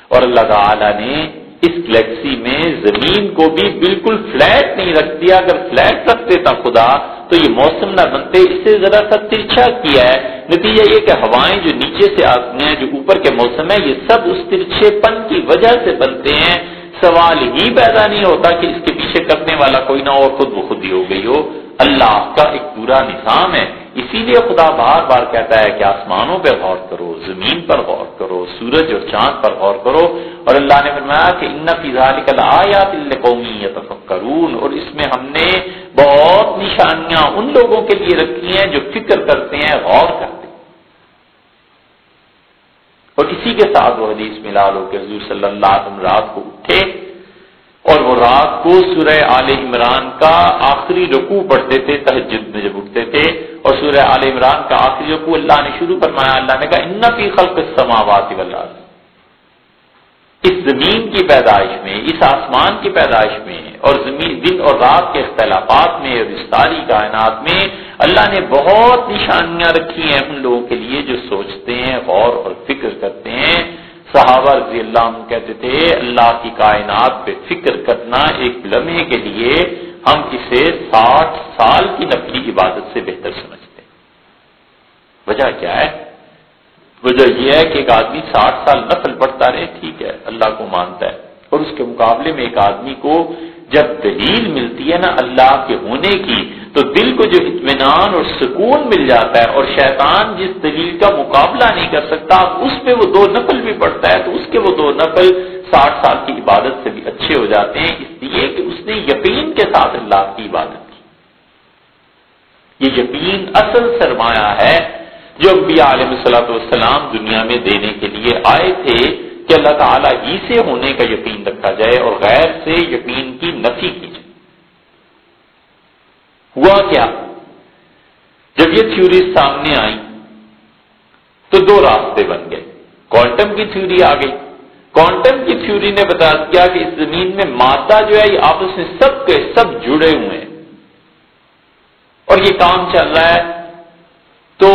اور اللہ تعالی نے اس گلیکسی میں زمین کو بھی بالکل فلیٹ نہیں رکھ دیا۔ اگر فلیٹ رکھ دیتا خدا، تو یہ موسم نہ بنتے، اس سے ذرا سا ترچھا کیا ہے۔ نتیجہ یہ کہ ہوائیں جو نیچے سے آتی ہیں جو اوپر کے موسم ہے یہ سب اس ترچھے پن کی وجہ سے بنتے ہیں۔ سوال ہی پیدا نہیں ہوتا کہ اس کے پیچھے کرنے والا کوئی نہ ہو، خود وہ خود ہی ہو گئی ہو۔ اللہ کا ایک پورا نظام ہے۔ اسی لیے خدا بار بار کہتا ہے کہ آسمانوں پہ غور کرو، زمین پر غور کرو، سورج اور چاند پر غور کرو۔ اور اللہ نے فرمایا کہ ان فضال کل آیات قومی اور اس میں ہم نے بہت نشانیاں ان لوگوں کے لیے رکھی ہیں جو فکر کرتے ہیں، غور کرتے ہیں۔ اور اسی کے ساتھ وہ حدیث ملا لو کہ حضور صلی اللہ علیہ وسلم رات کو اٹھے اور وہ رات کو سورہ آل عمران کا آخری رکوع پڑھتے تھے، تہجد میں جب اٹھتے تھے اور سورہ آل عمران کا آخری رکوع اللہ نے شروع فرمایا، اللہ نے کہا، ان فی خلق السماوات والارض. اس زمین کی پیدائش میں، اس آسمان کی پیدائش میں اور زمین دن اور رات کے اختلافات میں اور اس کائنات میں اللہ نے بہت نشانیاں رکھی ہیں ان لوگوں کے لیے جو سوچتے ہیں، غور اور فکر کرتے ہیں۔ صحابہ رضی اللہ عنہ کہتے تھے، اللہ کی کائنات پہ فکر کرنا ایک لمحے کے لیے ہم اسے ساٹھ سال کی نفلی عبادت سے بہتر سمجھتے ہیں۔ وجہ کیا ہے؟ وجہ یہ ہے کہ ایک آدمی ساٹھ سال نفل پڑھتا رہے، ٹھیک ہے، اللہ کو مانتا ہے۔ اور اس کے مقابلے میں ایک آدمی کو جب دلیل ملتی ہے نا اللہ کے ہونے کی، تو دل کو جو اطمینان اور سکون مل جاتا ہے اور شیطان جس دلیل کا مقابلہ نہیں کر سکتا اس پہ وہ دو نفل بھی پڑتا ہے، تو اس کے وہ دو نفل ساٹھ سال کی عبادت سے بھی اچھے ہو جاتے ہیں۔ اس لیے کہ اس نے یقین کے ساتھ اللہ کی عبادت کی۔ یہ یقین اصل سرمایہ ہے جو انبیاء علیہ صلاحت والسلام دنیا میں دینے کے لیے آئے تھے۔ کہ اللہ تعالیٰ ہی سے ہونے کا یقین رکھا جائے اور غیر سے یقین کی نفی کی جائے۔ ہوا کیا؟ جب یہ تھیوری سامنے آئی تو دو راستے بن گئے۔ کوانٹم کی تھیوری آ گئی۔ کوانٹم کی تھیوری نے بتا دیا کہ اس زمین میں مادہ جو ہے، یہ آپس میں سب کے سب جڑے ہوئے ہیں۔ اور یہ کام چل رہا ہے۔ تو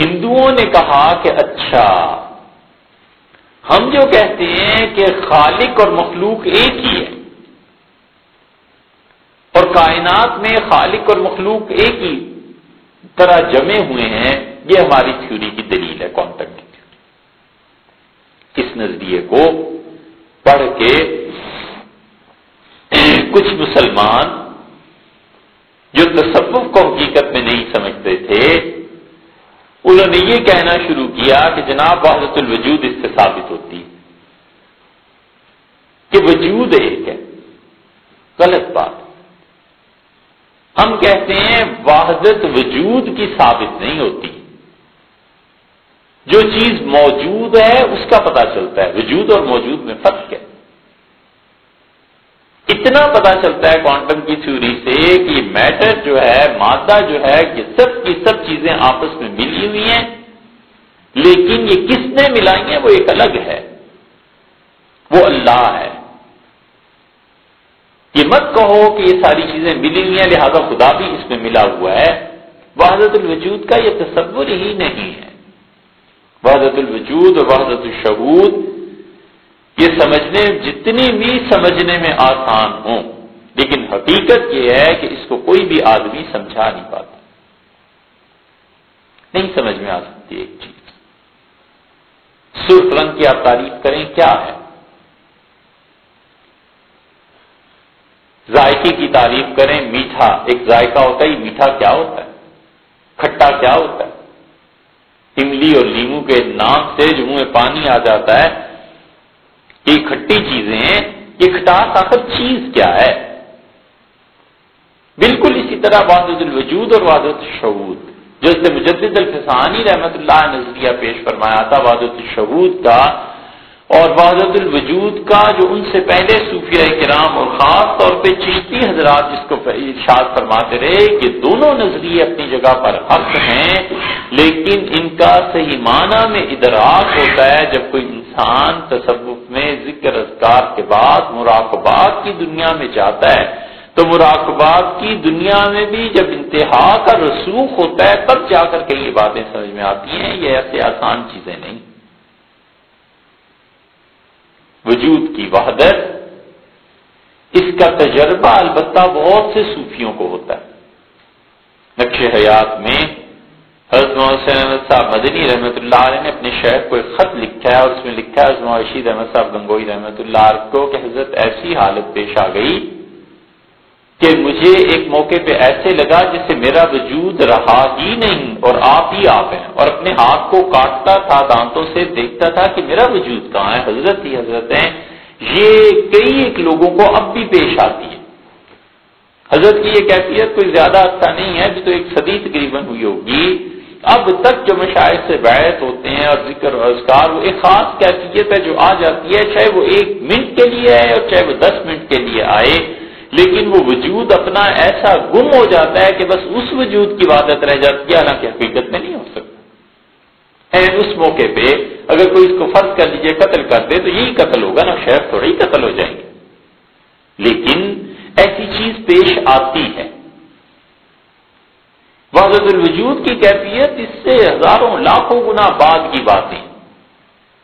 ہندوؤں نے کہا کہ اچھا ہم جو کہتے ہیں کہ خالق اور مخلوق ایک ہی ہے اور کائنات میں خالق اور مخلوق ایک ہی طرح جمے ہوئے ہیں، یہ ہماری تھیوری کی دلیل ہے کانٹیکٹ کی تھیوری اس نظریے کو پڑھ کے کچھ مسلمان جو تصوف کو حقیقت میں نہیں سمجھتے تھے انہوں نے یہ کہنا شروع کیا کہ جناب وحدت الوجود اس سے ثابت ہوتی ہے کہ وجود ایک ہے، غلط بات۔ ہم کہتے ہیں وحدت وجود کی ثابت نہیں ہوتی۔ جو چیز موجود ہے، اس کا پتا چلتا ہے۔ وجود اور موجود میں فرق ہے۔ اتنا پتا چلتا ہے کوانٹم کی تھیوری سے کہ میٹر جو ہے، مادہ جو ہے کہ سب کی سب چیزیں آپس میں ملی ہوئی ہیں۔ لیکن یہ کس نے ملائی ہیں وہ ایک الگ ہے۔ وہ اللہ ہے۔ یہ مت کہو کہ یہ ساری چیزیں ملی ہوئی ہیں، لہذا خدا بھی اس میں ملا ہوا ہے۔ وحدت الوجود کا یہ تصور ہی نہیں ہے۔ وحدت الوجود اور وحدت الشہود، یہ سمجھنے، جتنی بھی سمجھنے میں آسان ہوں، لیکن حقیقت یہ ہے کہ اس کو کوئی بھی آدمی سمجھا نہیں پاتا۔ نہیں سمجھ میں آ سکتی ایک چیز۔ سرخ رنگ کی آپ تعریف کریں، کیا ہے؟ ذائقے کی تعریف کریں، میٹھا، ایک ذائقہ ہوتا ہے میٹھا کیا ہوتا ہے؟ کھٹا کیا ہوتا ہے؟ املی اور لیمو کے نام سے جو منہ پانی آ جاتا ہے، یہ کھٹی چیزیں ہیں، یہ کھٹاس آخر چیز کیا ہے؟ بالکل اسی طرح وادت الوجود اور وادت شعود جو اس سے مجدد الفسانی رحمت اللہ نظریہ پیش فرمایا تھا وادت الشعود کا اور وحدت الوجود کا، جو ان سے پہلے صوفیہ کرام اور خاص طور پہ چشتی حضرات جس کو ارشاد فرماتے رہے کہ دونوں نظریے اپنی جگہ پر حق ہیں، لیکن ان کا صحیح معنی میں ادراک ہوتا ہے جب کوئی انسان تصوف میں ذکر اذکار کے بعد، مراقبات کی دنیا میں جاتا ہے۔ تو مراقبات کی دنیا میں بھی جب انتہا کا رسوخ ہوتا ہے، تب جا کر کے یہ باتیں سمجھ میں آتی ہیں، یہ ایسے آسان چیزیں نہیں۔ وجود کی وحدت، اس کا تجربہ البتہ بہت سے صوفیوں کو ہوتا ہے۔ نقش حیات میں حضرت محسن احمد صاحب مدنی رحمۃ اللہ علیہ نے اپنے شہر کو ایک خط لکھا ہے، اور اس میں لکھا ہے، حضرت رشید احمد صاحب گنگوئی رحمۃ اللہ علیہ کو کہ حضرت ایسی حالت پیش آ گئی کہ مجھے ایک موقع پہ ایسے لگا جسے میرا وجود رہا ہی نہیں اور آپ ہی آپ ہیں اور اپنے ہاتھ کو کاٹتا تھا، دانتوں سے دیکھتا تھا کہ میرا وجود کہاں ہے۔ حضرت ہی حضرت ہیں۔ یہ کئی ایک لوگوں کو اب بھی پیش آتی ہے۔ حضرت کی یہ کیفیت کوئی زیادہ اچھا نہیں ہے تو ایک صدی تقریباً ہوئی ہوگی۔ اب تک جو مشاہد سے بیعت ہوتے ہیں اور ذکر اور اذکار، وہ ایک خاص کیفیت ہے جو آ جاتی ہے، چاہے وہ ایک منٹ کے لیے آئے اور چاہے وہ دس منٹ کے لیے آئے۔ لیکن وہ وجود اپنا ایسا گم ہو جاتا ہے کہ بس اس وجود کی عادت رہ جاتی ہے، حالانکہ حقیقت میں نہیں ہو سکتا۔ اس موقع پہ اگر کوئی اس کو فرض کر لیجیے قتل کر دے تو یہی قتل ہوگا نا، شہر تھوڑا ہی قتل ہو جائیں گے۔ لیکن ایسی چیز پیش آتی ہے۔ وحدت الوجود کی کیفیت اس سے ہزاروں لاکھوں گنا بعد کی باتیں۔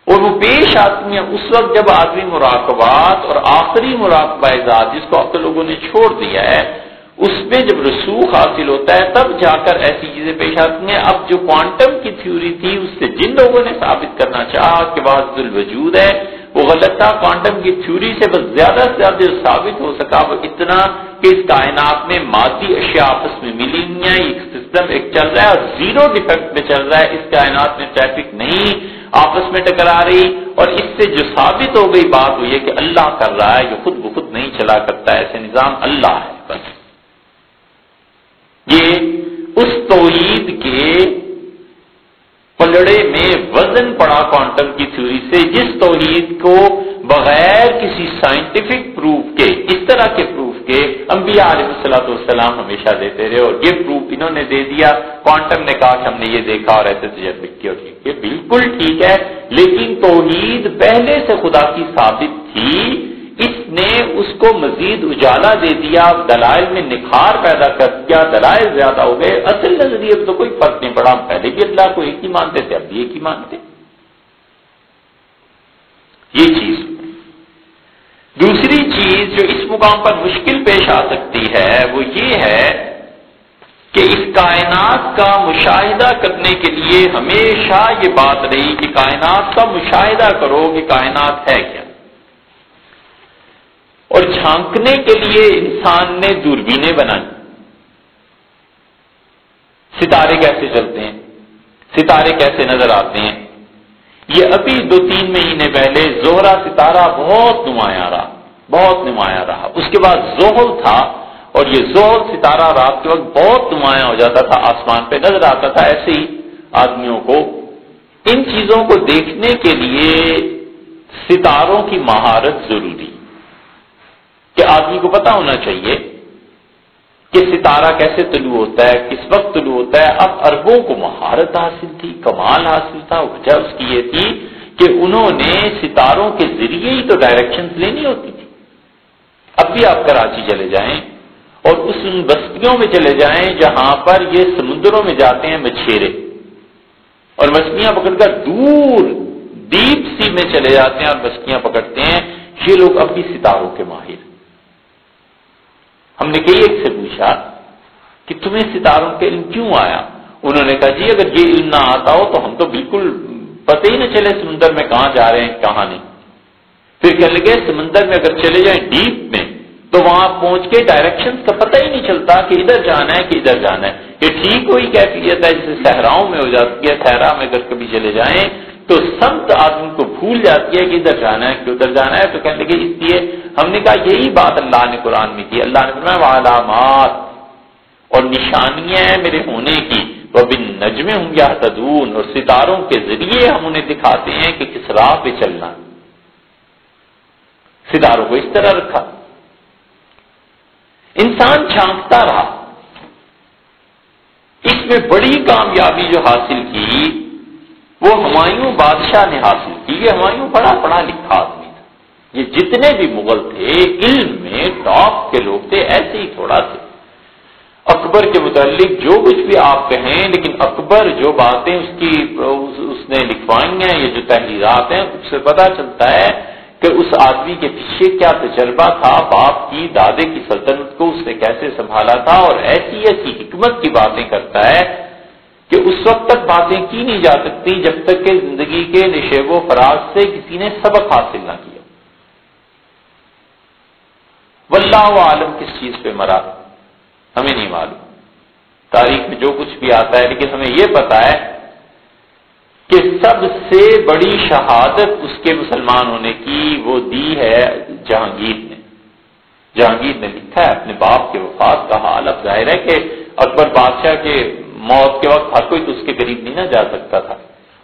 اور وہ پیش آتی ہیں اس وقت جب آدمی مراقبات اور آخری مراقبہ ذات جس کو اب تو لوگوں نے چھوڑ دیا ہے، اس میں جب رسوخ حاصل ہوتا ہے، تب جا کر ایسی چیزیں پیش آتی ہیں۔ اب جو کوانٹم کی تھیوری تھی، اس سے جن لوگوں نے ثابت کرنا چاہا کہ واضح الوجود ہے وہ غلط تھا۔ کوانٹم کی تھیوری سے بس زیادہ سے زیادہ جو ثابت ہو سکا، وہ اتنا کہ اس کائنات میں مادی اشیاء آپس میں ملی ہوئی ہیں۔ ایک سسٹم ایک چل رہا ہے اور زیرو ڈیفیکٹ میں چل رہا ہے۔ اس کائنات میں ٹریفک نہیں۔ آپس میں ٹکرا رہی اور اس سے جو ثابت ہو گئی بات وہ یہ کہ اللہ کر رہا ہے یہ خود بخود نہیں چلا کرتا ایسے نظام اللہ ہے بس۔ یہ اس توحید کے پلڑے میں وزن پڑا کوانٹم کی تھیوری سے، جس توحید کو بغیر کسی سائنٹیفک پروف کے، اس طرح کے پروف کے انبیاء علیہ السلاۃ والسلام ہمیشہ دیتے رہے اور یہ پروف انہوں نے دے دیا کوانٹم نے کہا کہ ہم نے یہ دیکھا اور ایسے تجربے کیا یہ بالکل ٹھیک ہے۔ لیکن توحید پہلے سے خدا کی ثابت تھی، اس نے اس کو مزید اجالا دے دیا، دلائل میں نکھار پیدا کر دیا، دلائل زیادہ ہو گئے۔ اصل نظریے تو کوئی فرق نہیں پڑا پہلے بھی اللہ کو ایک ہی مانتے تھے، اب بھی ایک ہی مانتے۔ یہ چیز۔ دوسری چیز جو اس مقام پر مشکل پیش آ سکتی ہے وہ یہ ہے کہ اس کائنات کا مشاہدہ کرنے کے لیے ہمیشہ یہ بات رہی کہ کائنات کا مشاہدہ کرو کہ کائنات ہے کیا۔ اور جھانکنے کے لیے انسان نے دوربینیں بنائی۔ ستارے کیسے چلتے ہیں؟ ستارے کیسے نظر آتے ہیں؟ یہ ابھی دو تین مہینے پہلے زہرا ستارہ بہت نمایاں رہا، بہت نمایاں رہا۔ اس کے بعد زحل تھا اور یہ زحل ستارہ رات کے وقت بہت نمایاں ہو جاتا تھا، آسمان پہ نظر آتا تھا ایسے ہی آدمیوں کو۔ ان چیزوں کو دیکھنے کے لیے ستاروں کی مہارت ضروری۔ کہ آدمی کو پتا ہونا چاہیے کہ ستارہ کیسے طلوع ہوتا ہے، کس وقت طلوع ہوتا ہے، اب اربوں کو مہارت حاصل تھی، کمال حاصل تھا، وجہ اس کی یہ تھی کہ انہوں نے ستاروں کے ذریعے ہی تو ڈائریکشن لینی ہوتی تھی۔ اب بھی آپ کراچی چلے جائیں اور اس ان بستیوں میں چلے جائیں جہاں پر یہ سمندروں میں جاتے ہیں مچھیرے۔ اور مچھلیاں پکڑ کر دور ڈیپ سی میں چلے جاتے ہیں اور مچھلیاں پکڑتے ہیں۔ یہ لوگ اب بھی ستاروں کے ماہر۔ ہم نے کئی ایک سے پوچھا کہ تمہیں ستاروں کے علم کیوں آیا؟ انہوں نے کہا جی اگر یہ علم نہ آتا ہو تو ہم تو بالکل پتہ ہی نہ چلے سمندر میں کہاں جا رہے ہیں، کہاں نہیں۔ پھر کہنے لگے سمندر میں اگر چلے جائیں ڈیپ میں تو وہاں پہنچ کے ڈائریکشن کا پتہ ہی نہیں چلتا کہ ادھر جانا ہے کہ ادھر جانا ہے۔ یہ ٹھیک ہوئی کیفیت ہے جیسے صحراؤں میں ہو جاتی ہے، صحرا میں اگر کبھی چلے جائیں تو سمت آدمی کو بھول جاتی ہے کہ ادھر جانا ہے، کہ ادھر جانا ہے۔ تو کہنے لگے اس لیے ہم نے کہا یہی بات اللہ نے قرآن میں کی۔ اللہ نے فرمایا علامات اور نشانیاں ہیں میرے ہونے کی۔ وہ بن نجم ہوں یا تدون اور ستاروں کے ذریعے ہم انہیں دکھاتے ہیں کہ کس راہ پہ چلنا ستاروں کو اس طرح رکھا۔ انسان چھانکتا رہا۔ اس میں بڑی کامیابی جو حاصل کی، وہ ہمایوں بادشاہ نے حاصل کی۔ یہ ہمایوں بڑا پڑھا لکھا تھا۔ یہ جتنے بھی مغل تھے، علم میں ٹاپ کے لوگ تھے، ایسے ہی تھوڑا تھے۔ اکبر کے متعلق جو کچھ بھی آپ کہیں، لیکن اکبر جو باتیں اس کی، اس نے لکھوائی ہیں، یہ جو تحریرات ہیں، اس سے پتا چلتا ہے کہ اس آدمی کے پیچھے کیا تجربہ تھا، باپ کی، دادے کی سلطنت کو اس نے کیسے سنبھالا تھا، اور ایسی ایسی حکمت کی باتیں کرتا ہے کہ اس وقت تک باتیں کی نہیں جا سکتی، جب تک کہ زندگی کے نشیب و فراز سے کسی نے سبق حاصل نہ کیا واللہ عالم کس چیز پہ مرا؟ ہمیں نہیں معلوم۔ تاریخ میں جو کچھ بھی آتا ہے، لیکن ہمیں یہ پتا ہے کہ سب سے بڑی شہادت اس کے مسلمان ہونے کی وہ دی ہے جہانگیر نے۔ جہانگیر نے لکھا ہے، اپنے باپ کے وفات کا حال اب ظاہر ہے کہ اکبر بادشاہ کے موت کے وقت ہر کوئی تو اس کے قریب نہیں نہ جا سکتا تھا۔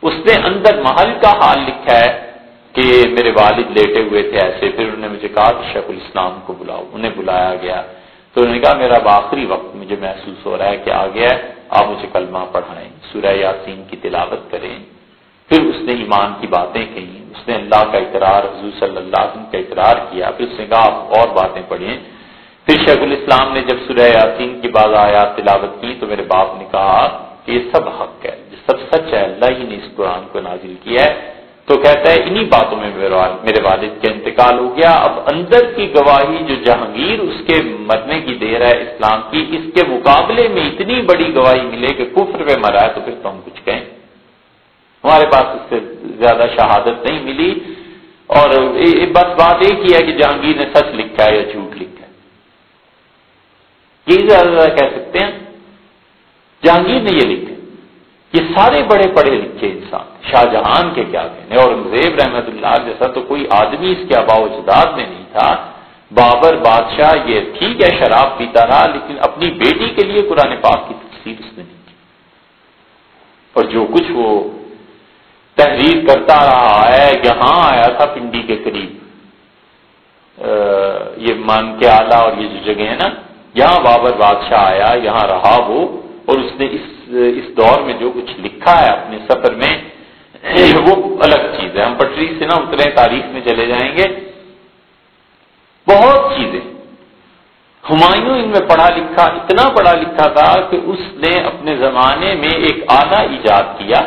اس نے اندر محل کا حال لکھا ہے۔ کہ میرے والد لیٹے ہوئے تھے ایسے، پھر انہوں نے مجھے کہا کہ شیخ الاسلام کو بلاؤ۔ انہیں بلایا گیا۔ تو انہوں نے کہا میرا آخری وقت مجھے محسوس ہو رہا ہے کہ آ گیا ہے، آپ مجھے کلمہ پڑھائیں۔ سورہ یاسین کی تلاوت کریں۔ پھر اس نے ایمان کی باتیں کہیں۔ اس نے اللہ کا اقرار، حضور صلی اللہ علیہ وسلم کا اقرار کیا۔ پھر اس نے کہا آپ اور باتیں پڑھیں۔ پھر شیخ الاسلام نے جب سورہ یاسین کی بعض آیات تلاوت کی تو میرے باپ نے کہا کہ یہ سب حق ہے، یہ سب سچ ہے۔ اللہ ہی نے اس قرآن کو نازل کیا ہے۔ تو کہتا ہے انہی باتوں میں میرے والد کا انتقال ہو گیا۔ اب اندر کی گواہی جو جہانگیر اس کے مرنے کی دیر ہے اسلام کی، اس کے مقابلے میں اتنی بڑی گواہی ملے کہ کفر پہ مرا ہے تو پھر تو ہم کچھ کہیں۔ ہمارے پاس اس سے زیادہ شہادت نہیں ملی۔ اور بس بات ایک ہی ہے کہ جہانگیر نے سچ لکھا ہے یا جھوٹ لکھا ہے۔ یہی زیادہ زیادہ کہہ سکتے ہیں، جہانگیر نے یہ لکھا یہ سارے بڑے پڑھے لکھے انسان شاہ جہان کے کیا کہنے اور انگریب رحمت اللہ جیسا تو کوئی آدمی اس کے آبا و اجداد میں نہیں تھا۔ بابر بادشاہ یہ ٹھیک ہے، شراب پیتا رہا، لیکن اپنی بیٹی کے لیے قرآن پاک کی تفصیل اس نے نہیں کی۔ اور جو کچھ وہ تحریر کرتا رہا ہے، یہاں آیا تھا پنڈی کے قریب۔ یہ مان کے آلہ اور یہ جو جگہ ہے نا، یہاں بابر بادشاہ آیا، یہاں رہا وہ، اور اس نے اس اس دور میں جو کچھ لکھا ہے اپنے سفر میں وہ الگ چیز ہے۔ ہم پٹری سے نہ اترے، تاریخ میں چلے جائیں گے۔ بہت چیزیں۔ ہمایوں ان میں پڑھا لکھا، اتنا پڑھا لکھا تھا کہ اس نے اپنے زمانے میں ایک آلہ ایجاد کیا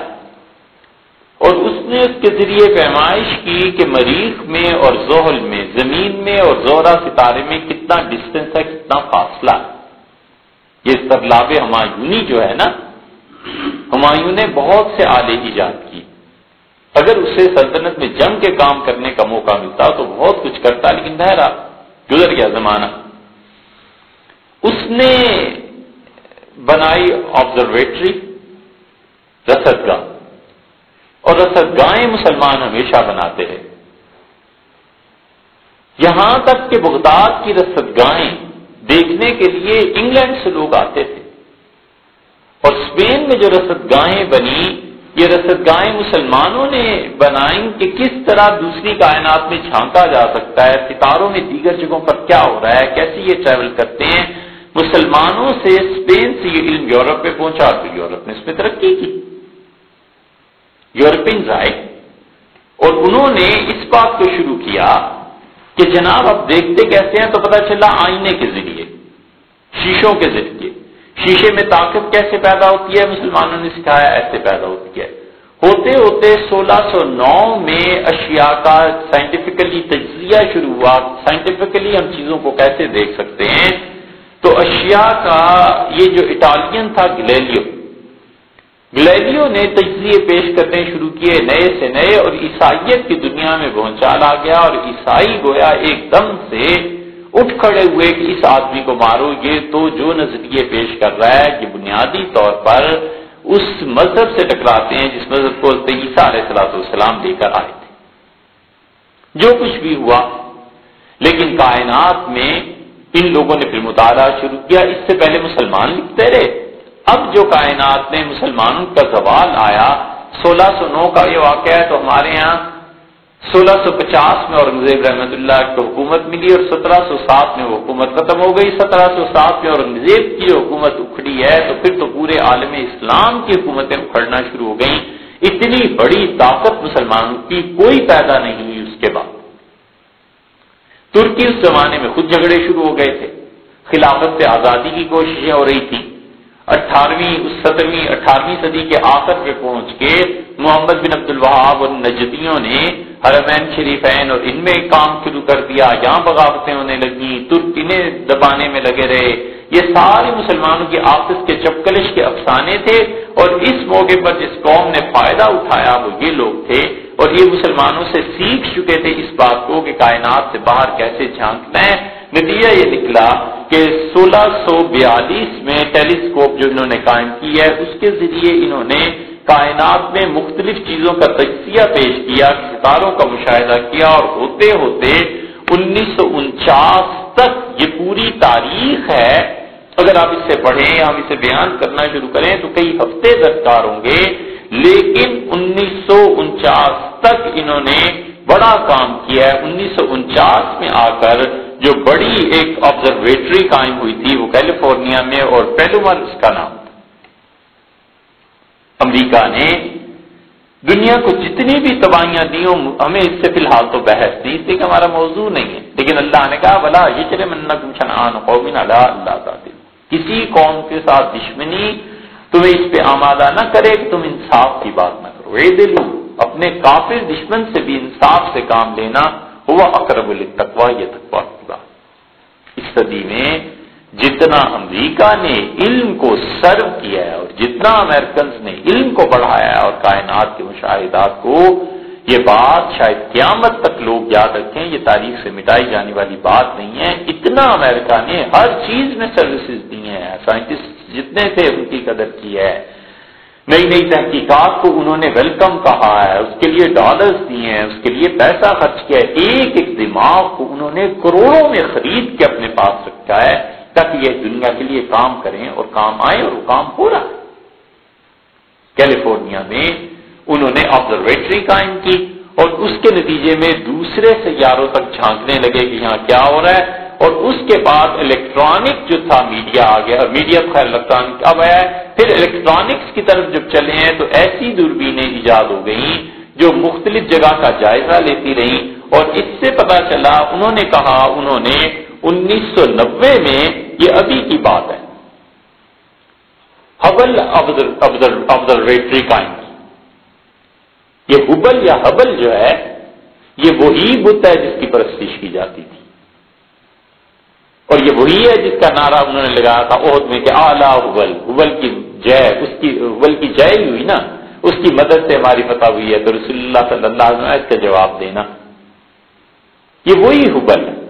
اور اس نے اس کے ذریعے پیمائش کی کہ مریخ میں اور زحل میں، زمین میں اور زہرا ستارے میں کتنا ڈسٹینس ہے، کتنا فاصلہ۔ یہ سرلاب ہمایونی جو ہے نا، ہمایوں نے بہت سے آلے ایجاد کی اگر اسے سلطنت میں جنگ کے کام کرنے کا موقع ملتا تو بہت کچھ کرتا، لیکن بہرا گزر گیا زمانہ۔ اس نے بنائی آبزرویٹری رسد گاہ اور رسد گاہیں مسلمان ہمیشہ بناتے ہیں۔ یہاں تک کہ بغداد کی رسد گاہیں دیکھنے کے لیے انگلینڈ سے لوگ آتے تھے۔ اور اسپین میں جو رسد گاہیں بنی یہ رسد گاہیں مسلمانوں نے بنائیں کہ کس طرح دوسری کائنات میں جھانکا جا سکتا ہے، ستاروں میں دیگر جگہوں پر کیا ہو رہا ہے، کیسے یہ ٹریول کرتے ہیں؟ مسلمانوں سے اسپین سے یہ علم یورپ پہ پہنچا، تو یورپ نے اس میں ترقی کی۔ یورپین آئے اور انہوں نے اس بات کو شروع کیا کہ جناب اب دیکھتے کیسے ہیں تو پتہ چلا آئینے کے ذریعے، شیشوں کے ذریعے۔ شیشے میں طاقت کیسے پیدا ہوتی ہے؟ مسلمانوں نے سکھایا ایسے پیدا ہوتی ہے۔ ہوتے ہوتے سولہ سو نو میں اشیاء کا سائنٹیفکلی تجزیہ شروع ہوا۔ سائنٹیفکلی ہم چیزوں کو کیسے دیکھ سکتے ہیں؟ تو اشیاء کا یہ جو اٹالین تھا گلیلیو گلیلیو نے تجزیے پیش کرنے شروع کیے نئے سے نئے اور عیسائیت کی دنیا میں بہنچال آ گیا اور عیسائی گویا ایک دم سے اٹھ کھڑے ہوئے کہ اس آدمی کو مارو، یہ تو جو نظریے پیش کر رہا ہے کہ بنیادی طور پر اس مذہب سے ٹکراتے ہیں جس مذہب کو عیسیٰ علیہ السلاۃ والسلام لے کر آئے تھے۔ جو کچھ بھی ہوا، لیکن کائنات میں ان لوگوں نے پھر مطالعہ شروع کیا۔ اس سے پہلے مسلمان لکھتے رہے۔ اب جو کائنات میں مسلمانوں کا زوال آیا، سولہ سو نو کا یہ واقعہ ہے تو ہمارے یہاں سولہ سو پچاس میں اورنگزیب رحمت اللہ کو حکومت ملی اور سترہ سو سات میں وہ حکومت ختم ہو گئی۔ سترہ سو سات میں اورنگزیب کی حکومت اکھڑی ہے، تو پھر تو پورے عالم اسلام کی حکومتیں اکھڑنا شروع ہو گئیں۔ اتنی بڑی طاقت مسلمانوں کی کوئی پیدا نہیں ہوئی اس کے بعد۔ ترکی اس زمانے میں خود جھگڑے شروع ہو گئے تھے۔ خلافت سے آزادی کی کوششیں ہو رہی تھیں اٹھارہویں سترویں، اٹھارہویں صدی کے آخر پہ پہنچ کے محمد بن عبد الوہاب اور نجدیوں نے حرمین شریفین اور ان میں کام شروع کر دیا، یہاں بغاوتیں ہونے لگی ترک انہیں دبانے میں لگے رہے۔ یہ سارے مسلمانوں کی آپس کے چپکلش کے افسانے تھے اور اس موقع پر جس قوم نے فائدہ اٹھایا وہ یہ لوگ تھے۔ اور یہ مسلمانوں سے سیکھ چکے تھے اس بات کو کہ کائنات سے باہر کیسے جھانکنا ہے نتیجہ یہ نکلا کہ سولہ سو بیالیس میں ٹیلیسکوپ جو انہوں نے قائم کی ہے، اس کے ذریعے انہوں نے کائنات میں مختلف چیزوں کا تجزیہ پیش کیا ستاروں کا مشاہدہ کیا اور ہوتے ہوتے انیس سو انچاس تک یہ پوری تاریخ ہے۔ اگر آپ اس سے پڑھیں ہم اسے بیان کرنا شروع کریں تو کئی ہفتے درکار ہوں گے۔ لیکن انیس سو انچاس تک انہوں نے بڑا کام کیا ہے۔ انیس سو انچاس میں آ کر جو بڑی ایک آبزرویٹری قائم ہوئی تھی وہ کیلیفورنیا میں اور پیلومر اس کا نام۔ امریکہ نے دنیا کو جتنی بھی تباہیاں دی ہمیں اس سے فی الحال تو بحث نہیں اس لیے کہ ہمارا موضوع نہیں ہے۔ لیکن اللہ نے کہا بلا یہ چلے منا کم قومن اللہ اللہ کسی قوم کے ساتھ دشمنی تمہیں اس پہ آمادہ نہ کرے کہ تم انصاف کی بات نہ کرو۔ اے دل، اپنے کافر دشمن سے بھی انصاف سے کام لینا ہوا اقرب التقوا یہ تقوا کی بات۔ اس صدی میں جتنا امریکہ نے علم کو سرو کیا ہے اور جتنا امریکنز نے علم کو بڑھایا ہے اور کائنات کے مشاہدات کو، یہ بات شاید قیامت تک لوگ یاد رکھیں، یہ تاریخ سے مٹائی جانے والی بات نہیں ہے۔ اتنا امریکہ نے ہر چیز میں سروسز دی ہیں۔ سائنٹسٹ جتنے تھے، ان کی قدر کی ہے۔ نئی نئی تحقیقات کو انہوں نے ویلکم کہا ہے۔ اس کے لیے ڈالرز دیے ہیں۔ اس کے لیے پیسہ خرچ کیا ہے۔ ایک ایک دماغ کو انہوں نے کروڑوں میں خرید کے اپنے پاس رکھا ہے۔ تاکہ یہ دنیا کے لیے کام کریں اور کام آئے اور وہ کام ہو رہا ہے۔ کیلیفورنیا میں انہوں نے آبزرویٹری قائم کی اور اس کے نتیجے میں دوسرے سیاروں تک جھانکنے لگے کہ یہاں کیا ہو رہا ہے۔ اور اس کے بعد الیکٹرانک جو تھا میڈیا آ گیا اور میڈیا خیر الیکٹرانک اب آیا ہے۔ پھر الیکٹرانکس کی طرف جب چلے ہیں تو ایسی دوربینیں ایجاد ہو گئیں جو مختلف جگہ کا جائزہ لیتی رہی اور اس سے پتا چلا، انہوں نے کہا، انہوں نے انیس سو نبے میں یہ ابھی کی بات ہے۔ حبل آبزرویٹری قائم کی۔ یہ حبل یا حبل جو ہے، یہ وہی بت ہے جس کی پرستش کی جاتی تھی۔ اور یہ وہی ہے جس کا نعرہ انہوں نے لگایا تھا عہد میں کہ آلہ حبل حبل کی جے، اس کی حبل کی جے ہی ہوئی نا۔ اس کی مدد سے ہماری فتح ہوئی ہے۔ تو رسول اللہ صلی اللہ علیہ وسلم اس کا جواب دینا۔ یہ وہی حبل ہے۔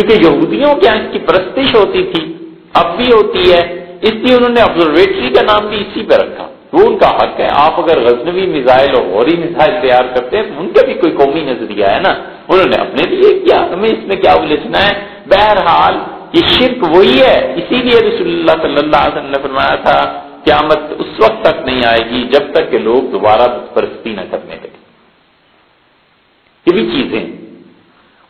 چونکہ یہودیوں کے یہاں کی پرستش ہوتی تھی، اب بھی ہوتی ہے، اس لیے انہوں نے آبزرویٹری کا نام بھی اسی پہ رکھا۔ وہ ان کا حق ہے۔ آپ اگر غزنوی میزائل اور غوری میزائل تیار کرتے ہیں تو ان کا بھی کوئی قومی نظریہ ہے نا؟ انہوں نے اپنے لیے کیا، ہمیں اس میں کیا الجھنا ہے؟ بہرحال، یہ شرک وہی ہے۔ اسی لیے رسول اللہ صلی اللہ علیہ وسلم نے فرمایا تھا، قیامت اس وقت تک نہیں آئے گی جب تک کہ لوگ دوبارہ پرستی نہ کرنے لگے یہ بھی چیزیں۔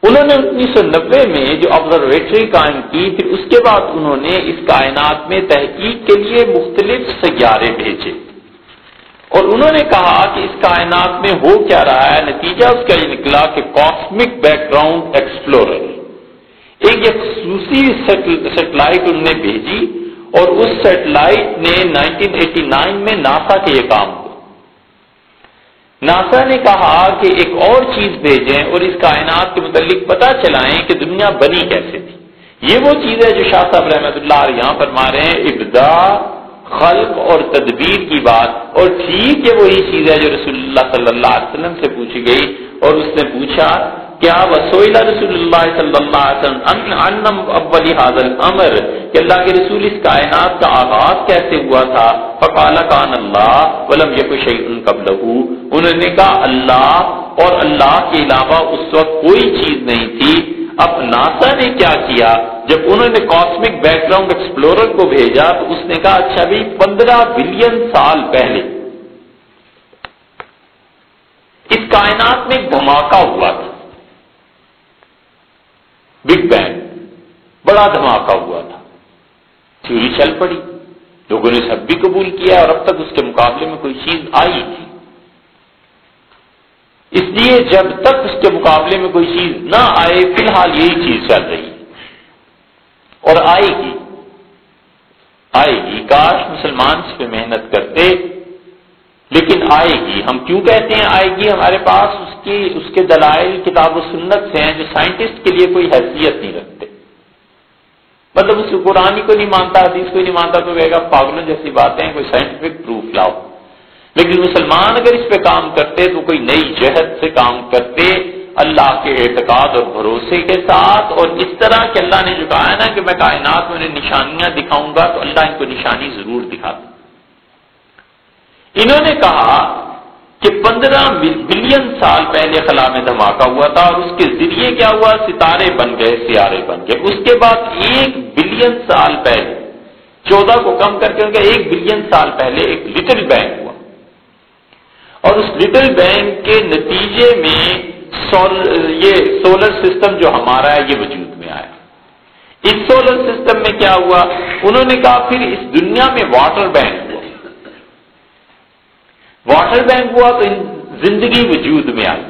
انہوں نے انیس سو نبے میں جو آبزرویٹری قائم کی پھر اس کے بعد انہوں نے اس کائنات میں تحقیق کے لیے مختلف سیارے بھیجے۔ اور انہوں نے کہا کہ اس کائنات میں ہو کیا رہا ہے، نتیجہ اس کا یہ نکلا کہ کاسمک بیک گراؤنڈ ایکسپلورر ایک یہ خصوصی سیٹلائٹ انہوں نے بھیجی اور اس سیٹلائٹ نے 1989 میں ناسا کے یہ کام ناسا نے کہا کہ ایک اور چیز بھیجیں اور اس کائنات کے متعلق پتا چلائیں کہ دنیا بنی کیسے تھی۔ یہ وہ چیز ہے جو شاہ صاحب رحمۃ اللہ یہاں پر مارے ہیں ابدا خلق اور تدبیر کی بات۔ اور ٹھیک ہے، وہی چیز ہے جو رسول اللہ صلی اللہ علیہ وسلم سے پوچھی گئی اور اس نے پوچھا کیا رسول اللہ صلی اللہ علیہ وسلم امر کہ اللہ کے رسول اس کائنات کا آغاز کیسے ہوا تھا؟ فقال کان اللہ ولم قبل انہوں نے کہا، اللہ اور اللہ کے علاوہ اس وقت کوئی چیز نہیں تھی۔ اب ناسا نے کیا کیا؟ جب انہوں نے کاسمک بیک گراؤنڈ ایکسپلورر کو بھیجا تو اس نے کہا اچھا بھی، پندرہ بلین سال پہلے۔ اس کائنات میں دھماکہ ہوا تھا۔ بگ بینگ بڑا دھماکہ ہوا تھا۔ تھیوری چل پڑی۔ لوگوں نے سب بھی قبول کیا اور اب تک اس کے مقابلے میں کوئی چیز آئی تھی۔ اس لیے جب تک اس کے مقابلے میں کوئی چیز نہ آئے، فی الحال یہی چیز چل رہی۔ اور آئے گی۔ آئے گی۔ کاش مسلمان اس پہ محنت کرتے، لیکن آئے گی۔ ہم کیوں کہتے ہیں آئے گی؟ ہمارے پاس اس کی اس کے دلائل کتاب و سنت سے ہیں جو سائنٹسٹ کے لیے کوئی حیثیت نہیں رکھتے۔ مطلب اس قرآن کو نہیں مانتا، حدیث کو نہیں مانتا تو کہے گا پاگلوں جیسی باتیں کوئی سائنٹیفک پروف لاؤ۔ لیکن مسلمان اگر اس پہ کام کرتے تو کوئی نئی جہد سے کام کرتے اللہ کے اعتقاد اور بھروسے کے ساتھ۔ اور اس طرح کہ اللہ نے جو کہا ہے نا کہ میں کائنات میں انہیں نشانیاں دکھاؤں گا تو اللہ ان کو نشانی ضرور دکھاتا انہوں نے کہا کہ پندرہ بلین سال پہلے خلا میں دھماکہ ہوا تھا اور اس کے ذریعے کیا ہوا؟ ستارے بن گئے، سیارے بن گئے۔ اس کے بعد ایک بلین سال پہلے، چودہ کو کم کر کے ایک بلین سال پہلے ایک لٹل بینک ہوا۔ اور اس لٹل بینک کے نتیجے میں سول یہ سولر سسٹم جو ہمارا ہے، یہ وجود میں آیا۔ اس سولر سسٹم میں کیا ہوا؟ انہوں نے کہا، پھر اس دنیا میں واٹر بینک واٹر بینک ہوا تو زندگی وجود میں آئی۔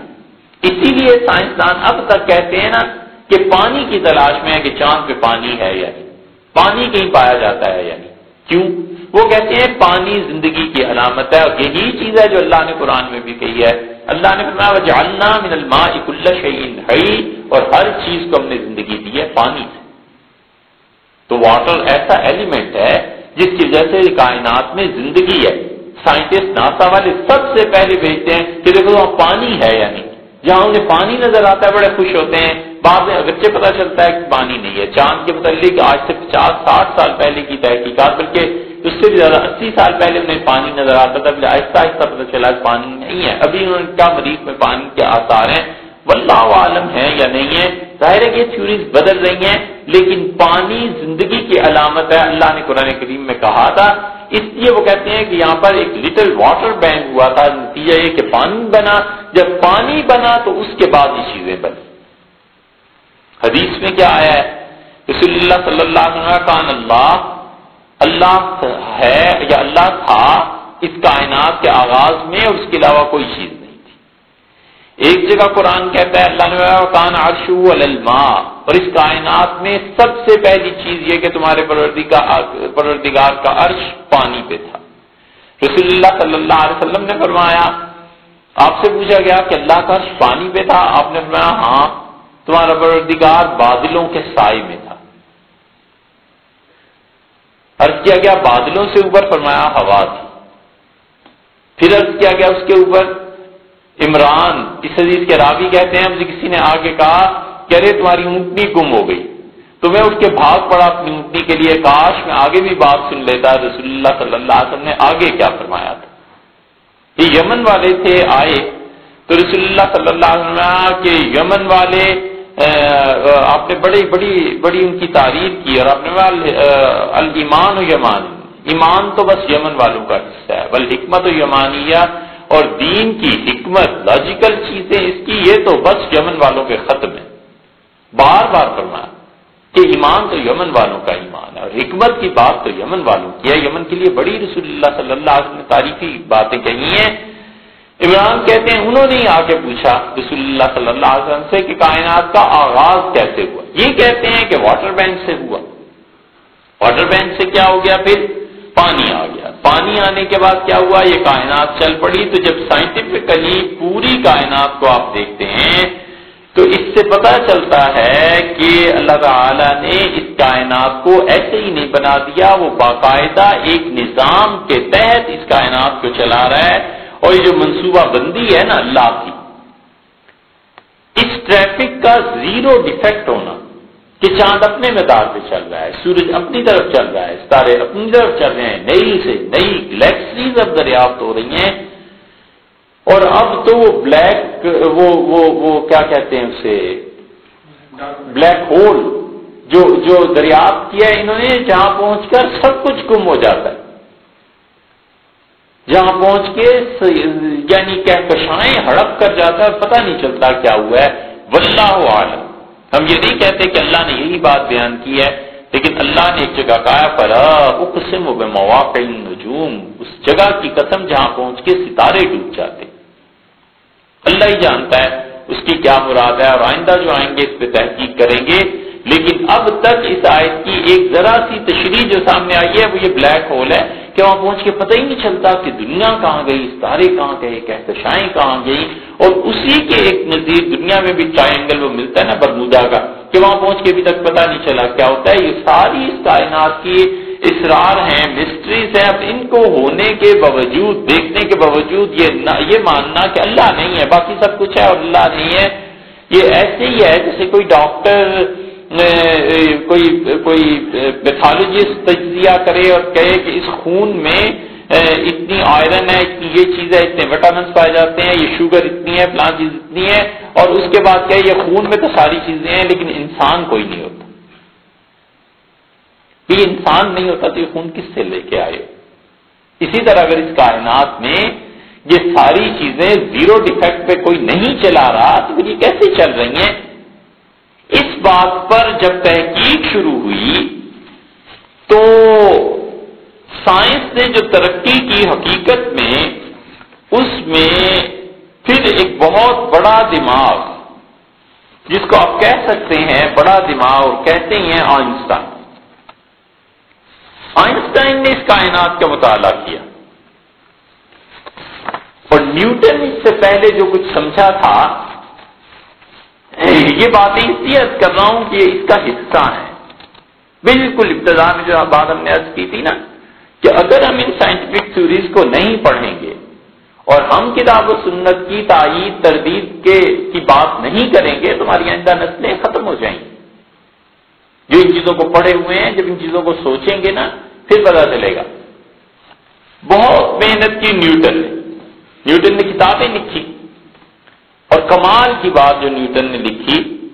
اسی لیے سائنسدان اب تک کہتے ہیں نا کہ پانی کی تلاش میں ہے کہ چاند پہ پانی ہے یا نہیں۔ پانی کہیں پایا جاتا ہے یعنی کیوں؟ وہ کہتے ہیں پانی زندگی کی علامت ہے اور یہی چیز ہے جو اللہ نے قرآن میں بھی کہی ہے۔ اللہ نے فرمایا جاننا من الماء کل شعین ہے اور ہر چیز کو ہم نے زندگی دی ہے پانی سے۔ تو واٹر ایسا ایلیمنٹ ہے جس کی وجہ سے کائنات میں زندگی ہے۔ سائنٹسٹ ناسا والے سب سے پہلے بھیجتے ہیں کہ دیکھو وہاں پانی ہے یعنی جہاں انہیں پانی نظر آتا ہے، بڑے خوش ہوتے ہیں۔ بعد میں اگرچہ پتا چلتا ہے کہ پانی نہیں ہے۔ چاند کے متعلق آج سے پچاس، ساٹھ سال پہلے کی تحقیقات، بلکہ اس سے بھی زیادہ اسی سال پہلے انہیں پانی نظر آتا تھا۔ آہستہ آہستہ پتا چلا کہ پانی نہیں ہے۔ ابھی انہوں نے کیا مریض میں پانی کے آثار ہیں؟ واللہ عالم ہے یا نہیں ہے؟ ظاہر ہے کہ تھیوریز بدل رہی ہیں، لیکن پانی زندگی کی علامت ہے۔ اللہ نے قرآن کریم میں کہا تھا اس لیے وہ کہتے ہیں کہ یہاں پر ایک لٹل واٹر بینک ہوا تھا، نتیجہ یہ کہ پانی بنا۔ جب پانی بنا تو اس کے بعد یہ چیزیں بنی حدیث میں کیا آیا ہے؟ رسول اللہ صلی اللہ علیہ وسلم کان اللہ اللہ ہے یا اللہ تھا اس کائنات کے آغاز میں، اور اس کے علاوہ کوئی چیز نہیں تھی۔ ایک جگہ قرآن کہتا ہے، اللہ نے کان عرش الماء۔ اور اس کائنات میں سب سے پہلی چیز یہ کہ تمہارے پروردگار کا عرش پانی پہ تھا۔ رسول اللہ صلی اللہ علیہ وسلم نے فرمایا، آپ سے پوچھا گیا کہ اللہ کا عرش پانی پہ تھا؟ آپ نے فرمایا ہاں تمہارا پروردگار بادلوں کے سائے میں تھا۔ عرض کیا گیا، بادلوں سے اوپر؟ فرمایا، ہوا تھی۔ پھر عرض کیا گیا اس کے اوپر؟ عمران، اس حدیث کے راوی کہتے ہیں مجھے کسی نے آگے کہا کہ ارے تمہاری اونٹنی گم ہو گئی۔ تو میں اس کے بھاگ پڑا اپنی اونٹنی کے لیے، کاش میں آگے بھی بات سن لیتا، رسول اللہ صلی اللہ علیہ وسلم نے آگے کیا فرمایا تھا۔ یہ یمن والے تھے، آئے۔ تو رسول اللہ صلی اللہ علیہ وسلم کے یمن والے آپ نے بڑی بڑی بڑی ان کی تعریف کی اور آپ نے المان و یمان۔ ایمان تو بس یمن والوں کا حصہ ہے۔ بل حکمت و یمانیہ اور دین کی حکمت لاجیکل چیزیں اس کی، یہ تو بس یمن والوں کے ختم ہے بار بار فرمایا کہ ایمان تو یمن والوں کا ایمان ہے اور حکمت کی بات تو یمن والوں کی ہے۔ یمن کے لیے بڑی رسول اللہ صلی اللہ علیہ وسلم نے تاریخی باتیں کہی ہیں۔ عمران کہتے ہیں انہوں نے آ کے پوچھا رسول اللہ صلی اللہ علیہ وسلم سے کہ کائنات کا آغاز کیسے ہوا؟ یہ کہتے ہیں کہ واٹر بینک سے ہوا۔ واٹر بینک سے کیا ہو گیا پھر؟ پانی آ گیا۔ پانی آنے کے بعد کیا ہوا؟ یہ کائنات چل پڑی۔ تو جب سائنٹیفکلی پوری کائنات کو آپ دیکھتے ہیں تو اس سے پتا چلتا ہے کہ اللہ تعالی نے اس کائنات کو ایسے ہی نہیں بنا دیا، وہ باقاعدہ ایک نظام کے تحت اس کائنات کو چلا رہا ہے۔ اور یہ جو منصوبہ بندی ہے نا اللہ کی، اس ٹریفک کا زیرو ڈیفیکٹ ہونا کہ چاند اپنے مدار پہ چل رہا ہے، سورج اپنی طرف چل رہا ہے، ستارے اپنی طرف چل رہے ہیں، نئی سے نئی گلیکسیز اب دریافت ہو رہی ہیں۔ اور اب تو وہ بلیک وہ وہ وہ کیا کہتے ہیں اسے? بلیک ہول جو جو دریافت کیا انہوں نے، جہاں پہنچ کر سب کچھ گم ہو جاتا ہے۔ جہاں پہنچ کے یعنی کہکشائیں ہڑپ کر جاتا ہے، پتہ نہیں چلتا کیا ہوا ہے۔ واللہ عالم ہم یہ نہیں کہتے کہ اللہ نے یہی بات بیان کی ہے، لیکن اللہ نے ایک جگہ کہا پر اقسم و مواقع نجوم اس جگہ کی قسم جہاں پہنچ کے ستارے ڈوب جاتے اللہ ہی جانتا ہے اس کی کیا مراد ہے اور آئندہ جو آئیں گے اس پہ تحقیق کریں گے۔ لیکن اب تک اس آیت کی ایک ذرا سی تشریح جو سامنے آئی ہے وہ یہ بلیک ہول ہے کہ وہاں پہنچ کے پتہ ہی نہیں چلتا کہ دنیا کہاں گئی، ستارے کہاں گئے، کہکشائیں کہاں گئی اور اسی کے ایک نزدیک دنیا میں بھی ٹرائنگل وہ ملتا ہے نا برمودا کا کہ وہاں پہنچ کے ابھی تک پتہ نہیں چلا کیا ہوتا ہے۔ یہ ساری اس کائنات کی اسرار ہیں مسٹریز ہیں. اب ان کو ہونے کے باوجود، دیکھنے کے باوجود یہ یہ ماننا کہ اللہ نہیں ہے، باقی سب کچھ ہے اور اللہ نہیں ہے. یہ ایسے ہی ہے جیسے کوئی ڈاکٹر کوئی کوئی پیتھالوجسٹ تجزیہ کرے اور کہے کہ اس خون میں اتنی آئرن ہے اتنی یہ چیز ہے اتنے وٹامنس پائے جاتے ہیں، یہ شوگر اتنی ہے پلان چیز اتنی ہے اور اس کے بعد کیا یہ خون میں تو ساری چیزیں ہیں لیکن انسان کوئی نہیں ہوتا۔ یہ انسان نہیں ہوتا تو یہ خون کس سے لے کے آئے اسی طرح اگر اس کائنات میں یہ ساری چیزیں زیرو ڈیفیکٹ پہ کوئی نہیں چلا رہا، تو پھر یہ کیسے چل رہی ہیں؟ اس بات پر جب تحقیق شروع ہوئی، تو سائنس نے جو ترقی کی حقیقت میں، اس میں پھر ایک بہت بڑا دماغ، جس کو آپ کہہ سکتے ہیں، بڑا دماغ کہتے ہیں آئنسٹائن۔ آئنسٹائن نے اس کائنات کا مطالعہ کیا۔ اور نیوٹن اس سے پہلے جو کچھ سمجھا تھا، یہ باتیں اس لیے کر رہا ہوں کہ اس کا حصہ ہے۔ بالکل ابتدا میں جو بات ہم نے عرض کی تھی نا، کہ اگر ہم ان سائنٹیفک تھیوریز کو نہیں پڑھیں گے اور ہم کتاب و سنت کی تائید تردید کے، کی بات نہیں کریں گے، تو ہماری آئندہ نسلیں ختم ہو جائیں گی۔ جو ان چیزوں کو پڑھے ہوئے ہیں، جب ان چیزوں کو سوچیں گے نا، پھر پتا چلے گا۔ بہت محنت کی نیوٹن نے۔ نیوٹن نے کتابیں لکھی۔ اور کمال کی بات جو نیوٹن نے لکھی،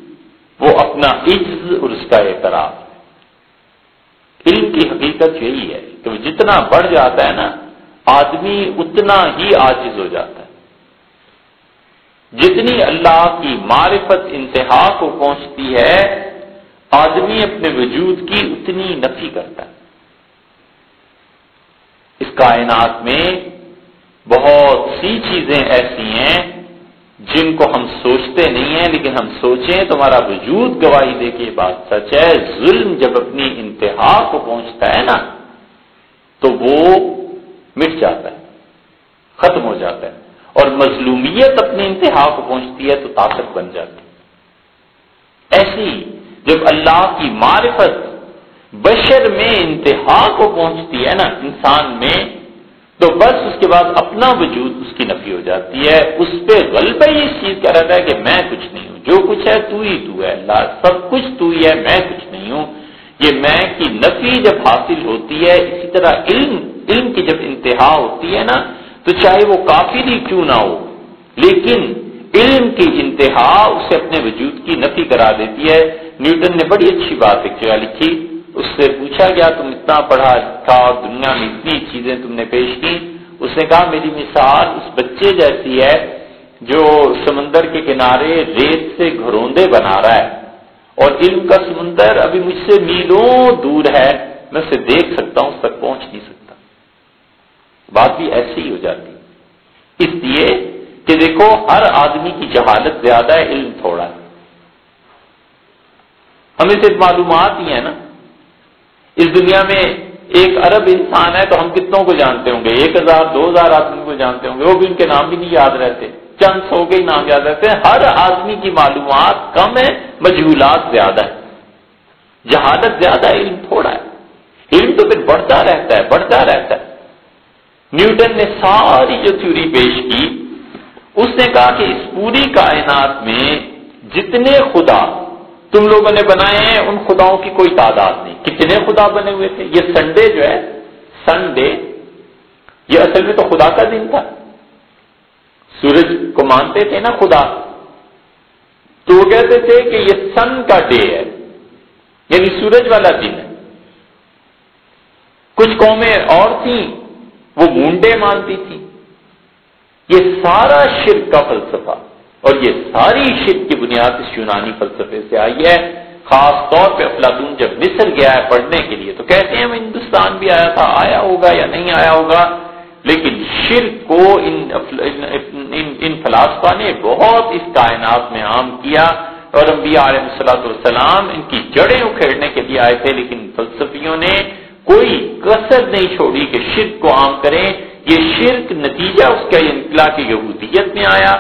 وہ اپنا عز اور اس کا اعتراف علم کی حقیقت یہی ہے کہ وہ جتنا بڑھ جاتا ہے نا، آدمی اتنا ہی آجز ہو جاتا ہے۔ جتنی اللہ کی معرفت، انتہا کو پہنچتی ہے آدمی اپنے وجود کی اتنی نفی کرتا ہے۔ اس کائنات میں بہت سی چیزیں ایسی ہیں جن کو ہم سوچتے نہیں ہیں، لیکن ہم سوچیں تو ہمارا وجود گواہی دے کے بات سچ ہے، ظلم جب اپنی انتہا کو پہنچتا ہے نا، تو وہ مٹ جاتا ہے، ختم ہو جاتا ہے۔ اور مظلومیت اپنی انتہا کو پہنچتی ہے تو طاقت بن جاتی ہے۔ ایسی جب اللہ کی معرفت بشر میں انتہا کو پہنچتی ہے نا، انسان میں، تو بس اس کے بعد اپنا وجود اس کی نفی ہو جاتی ہے۔ اس پہ غلبہ ہی اس چیز کا رہتا ہے کہ میں کچھ نہیں ہوں۔ جو کچھ ہے تو ہی تو ہے۔ اللہ سب کچھ تو ہی ہے، میں کچھ نہیں ہوں۔ یہ میں کی نفی جب حاصل ہوتی ہے، اسی طرح علم علم کی جب انتہا ہوتی ہے نا، تو چاہے وہ کافی ہی کیوں نہ ہو، لیکن علم کی انتہا اسے اپنے وجود کی نفی کرا دیتی ہے۔ نیوٹن نے بڑی اچھی بات ایک جگہ لکھی، اس سے پوچھا گیا، تم اتنا پڑھا تھا اور دنیا میں اتنی چیزیں تم نے پیش کی؟ اس نے کہا، میری مثال اس بچے جیسی ہے جو سمندر کے کنارے ریت سے گھروندے بنا رہا ہے اور علم کا سمندر ابھی مجھ سے میلوں دور ہے، میں اسے دیکھ سکتا ہوں، اس تک پہنچ نہیں سکتا۔ بات بھی ایسی ہی ہو جاتی۔ اس لیے کہ دیکھو، ہر آدمی کی جہالت زیادہ ہے، علم تھوڑا ہے۔ ہمیں صرف معلومات ہی ہیں نا۔ اس دنیا میں ایک ارب انسان ہے تو ہم کتنوں کو جانتے ہوں گے؟ ایک ہزار، دو ہزار آدمی کو جانتے ہوں گے۔ وہ بھی ان کے نام بھی نہیں یاد رہتے۔ چند سو کے نام یاد رہتے ہیں۔ ہر آدمی کی معلومات کم ہے مجھولات زیادہ ہے جہادت زیادہ ہے، علم تھوڑا ہے۔ علم تو پھر بڑھتا رہتا ہے، بڑھتا رہتا ہے۔ نیوٹن نے ساری جو تھیوری پیش کی، اس نے کہا کہ اس پوری کائنات میں جتنے خدا تم لوگوں نے بنائے ہیں، ان خداؤں کی کوئی تعداد نہیں۔ کتنے خدا بنے ہوئے تھے؟ یہ سنڈے جو ہے سنڈے یہ اصل میں تو خدا کا دن تھا۔ سورج کو مانتے تھے نا خدا۔ تو وہ کہتے تھے کہ یہ سن کا ڈے ہے یعنی سورج والا دن ہے۔ کچھ قومیں اور تھیں، وہ مونڈے مانتی تھی یہ سارا شرک کا فلسفہ۔ اور یہ ساری شرک کی بنیاد اس یونانی فلسفے سے آئی ہے، خاص طور پہ افلاطون جب مصر گیا ہے پڑھنے کے لیے تو کہتے ہیں ہندوستان بھی آیا تھا، آیا ہوگا یا نہیں آیا ہوگا؟ لیکن شرک کو ان ان فلاسفہ نے بہت اس کائنات میں عام کیا اور انبیاء علیہ السلاۃ والسلام ان کی جڑیں اکھیڑنے کے لیے آئے تھے، لیکن فلسفیوں نے کوئی کثر نہیں چھوڑی کہ شرک کو عام کریں۔ یہ شرک نتیجہ اس کا انقلا کی یہودیت میں آیا۔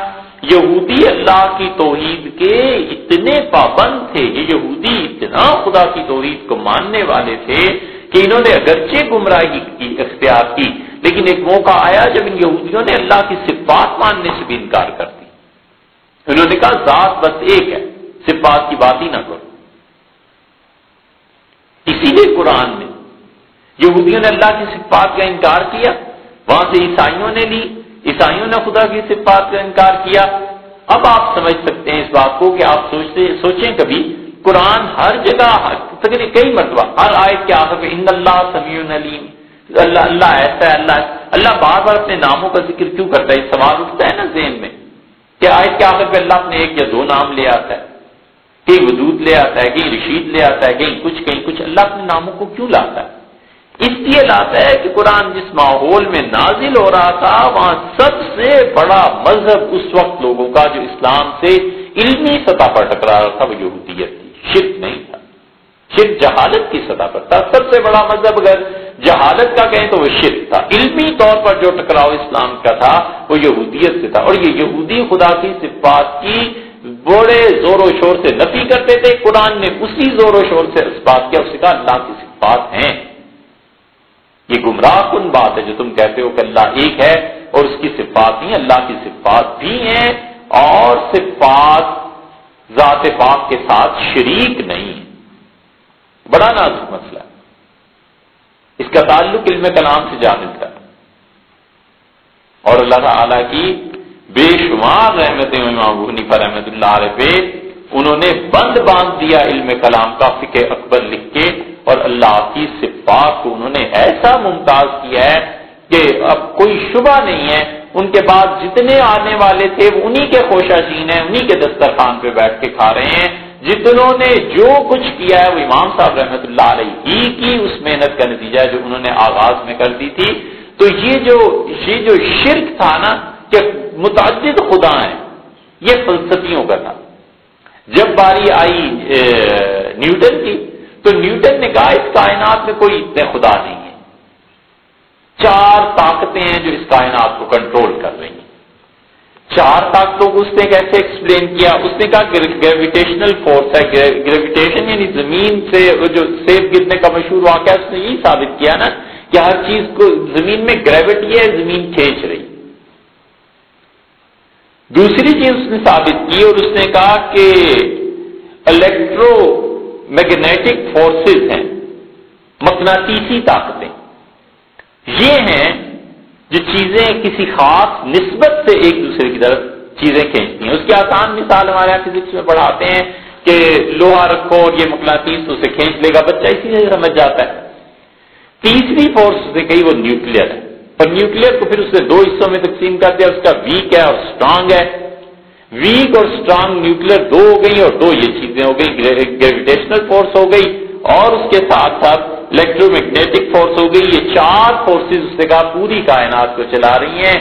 یہودی اللہ کی توحید کے اتنے پابند تھے، یہ یہودی اتنا خدا کی توحید کو ماننے والے تھے کہ انہوں نے اگرچہ گمراہی کی، اختیار کی، لیکن ایک موقع آیا جب ان یہودیوں نے اللہ کی صفات ماننے سے بھی انکار کر دی۔ انہوں نے کہا، ذات بس ایک ہے، صفات کی بات ہی نہ کرو۔ اسی لیے قرآن میں یہودیوں نے اللہ کی صفات کا انکار کیا، وہاں سے عیسائیوں نے لی عیسائیوں نے خدا کی صفات کا انکار کیا۔ اب آپ سمجھ سکتے ہیں اس بات کو کہ آپ سوچتے سوچیں کبھی، قرآن ہر جگہ، تقریباً کئی مرتبہ، ہر آیت کے آخر ان اللہ سمیع علیم اللہ اللہ ایسا ہے، اللہ اللہ بار بار اپنے ناموں کا ذکر کیوں کرتا ہے؟ سوال اٹھتا ہے نا ذہن میں کہ آیت کے آخر پہ اللہ اپنے ایک یا دو نام لے آتا ہے۔ کہیں وجود لے آتا ہے کہیں رشید لے آتا ہے، کہیں کچھ کہیں کچھ، اللہ اپنے ناموں کو کیوں لاتا ہے؟ اس لیے لاتا ہے کہ قرآن جس ماحول میں نازل ہو رہا تھا، وہاں سب سے بڑا مذہب اس وقت لوگوں کا جو اسلام سے علمی سطح پر ٹکرا رہا تھا، وہ یہودیت تھی۔ شرک نہیں تھا۔ شرک جہالت کی سطح پر تھا۔ سب سے بڑا مذہب اگر جہالت کا کہیں تو وہ شرک تھا۔ علمی طور پر جو ٹکراؤ اسلام کا تھا، وہ یہودیت سے تھا۔ اور یہ یہودی خدا کی صفات کی بڑے زور و شور سے نفی کرتے تھے۔ قرآن نے اسی زور و شور سے اس بات کیا اس کہا اللہ کی صفات ہیں۔ یہ گمراہ کن بات ہے جو تم کہتے ہو کہ اللہ ایک ہے اور اس کی صفات ہی اللہ کی صفات بھی ہیں اور صفات ذات پاک کے ساتھ شریک نہیں ہے بڑا نازک مسئلہ ہے۔ اس کا تعلق علم کلام سے جا ملتا ہے۔ اور اللہ تعالی کی بے شمار رحمت پر رحمت اللہ علیہ پہ انہوں نے بند باندھ دیا علم کلام کا فکر اکبر لکھ کے۔ اور اللہ کی صفات کو انہوں نے ایسا ممتاز کیا ہے کہ اب کوئی شبہ نہیں ہے۔ ان کے بعد جتنے آنے والے تھے وہ انہی کے خوشہ چین ہیں، انہی کے دسترخوان پہ بیٹھ کے کھا رہے ہیں۔ جتنوں نے جو کچھ کیا ہے، وہ امام صاحب رحمت اللہ علیہ ہی کی اس محنت کا نتیجہ ہے جو انہوں نے آغاز میں کر دی تھی۔ تو یہ جو یہ جو شرک تھا نا کہ متعدد خدا ہیں، یہ فلسفیوں کا تھا۔ جب باری آئی نیوٹن کی تو نیوٹن نے کہا اس کائنات میں کوئی اتنے خدا نہیں ہے چار طاقتیں ہیں جو اس کائنات کو کنٹرول کر رہی ہیں۔ چار طاقتوں کو اس نے کیسے ایکسپلین کیا؟ اس نے کہا گریویٹیشنل فورس ہے۔ گریویٹیشن یعنی زمین سے جو سیب گرنے کا مشہور واقعہ اس نے یہی ثابت کیا نا کہ ہر چیز کو زمین میں گریوٹی ہے، زمین کھینچ رہی۔ دوسری چیز اس نے ثابت کی اور اس نے کہا کہ الیکٹرو میگنیٹک فورسز ہیں۔ مقناطیسی طاقتیں۔ یہ ہیں جو چیزیں کسی خاص نسبت سے ایک دوسرے کی طرف چیزیں کھینچتی ہیں۔ اس کی آسان مثال ہمارے یہاں فزکس میں پڑھاتے ہیں کہ لوہا رکھو اور یہ مقناطیس اسے کھینچ لے گا۔ بچہ اسی سے سمجھ جاتا ہے۔ تیسری فورس سے کہی وہ نیوکلیر ہے۔ اور نیوکلیر کو پھر اس نے دو حصوں میں تقسیم کر دیا۔ اس کا ویک ہے اور اسٹرانگ ہے۔ ویک اور اسٹرانگ نیوکلیر دو ہو گئی اور دو یہ چیزیں ہو گئی گریویٹیشنل فورس ہو گئی اور اس کے ساتھ ساتھ الیکٹرو میگنیٹک فورس ہو گئی یہ چار فورسز اس نے کہا پوری کائنات کو چلا رہی ہیں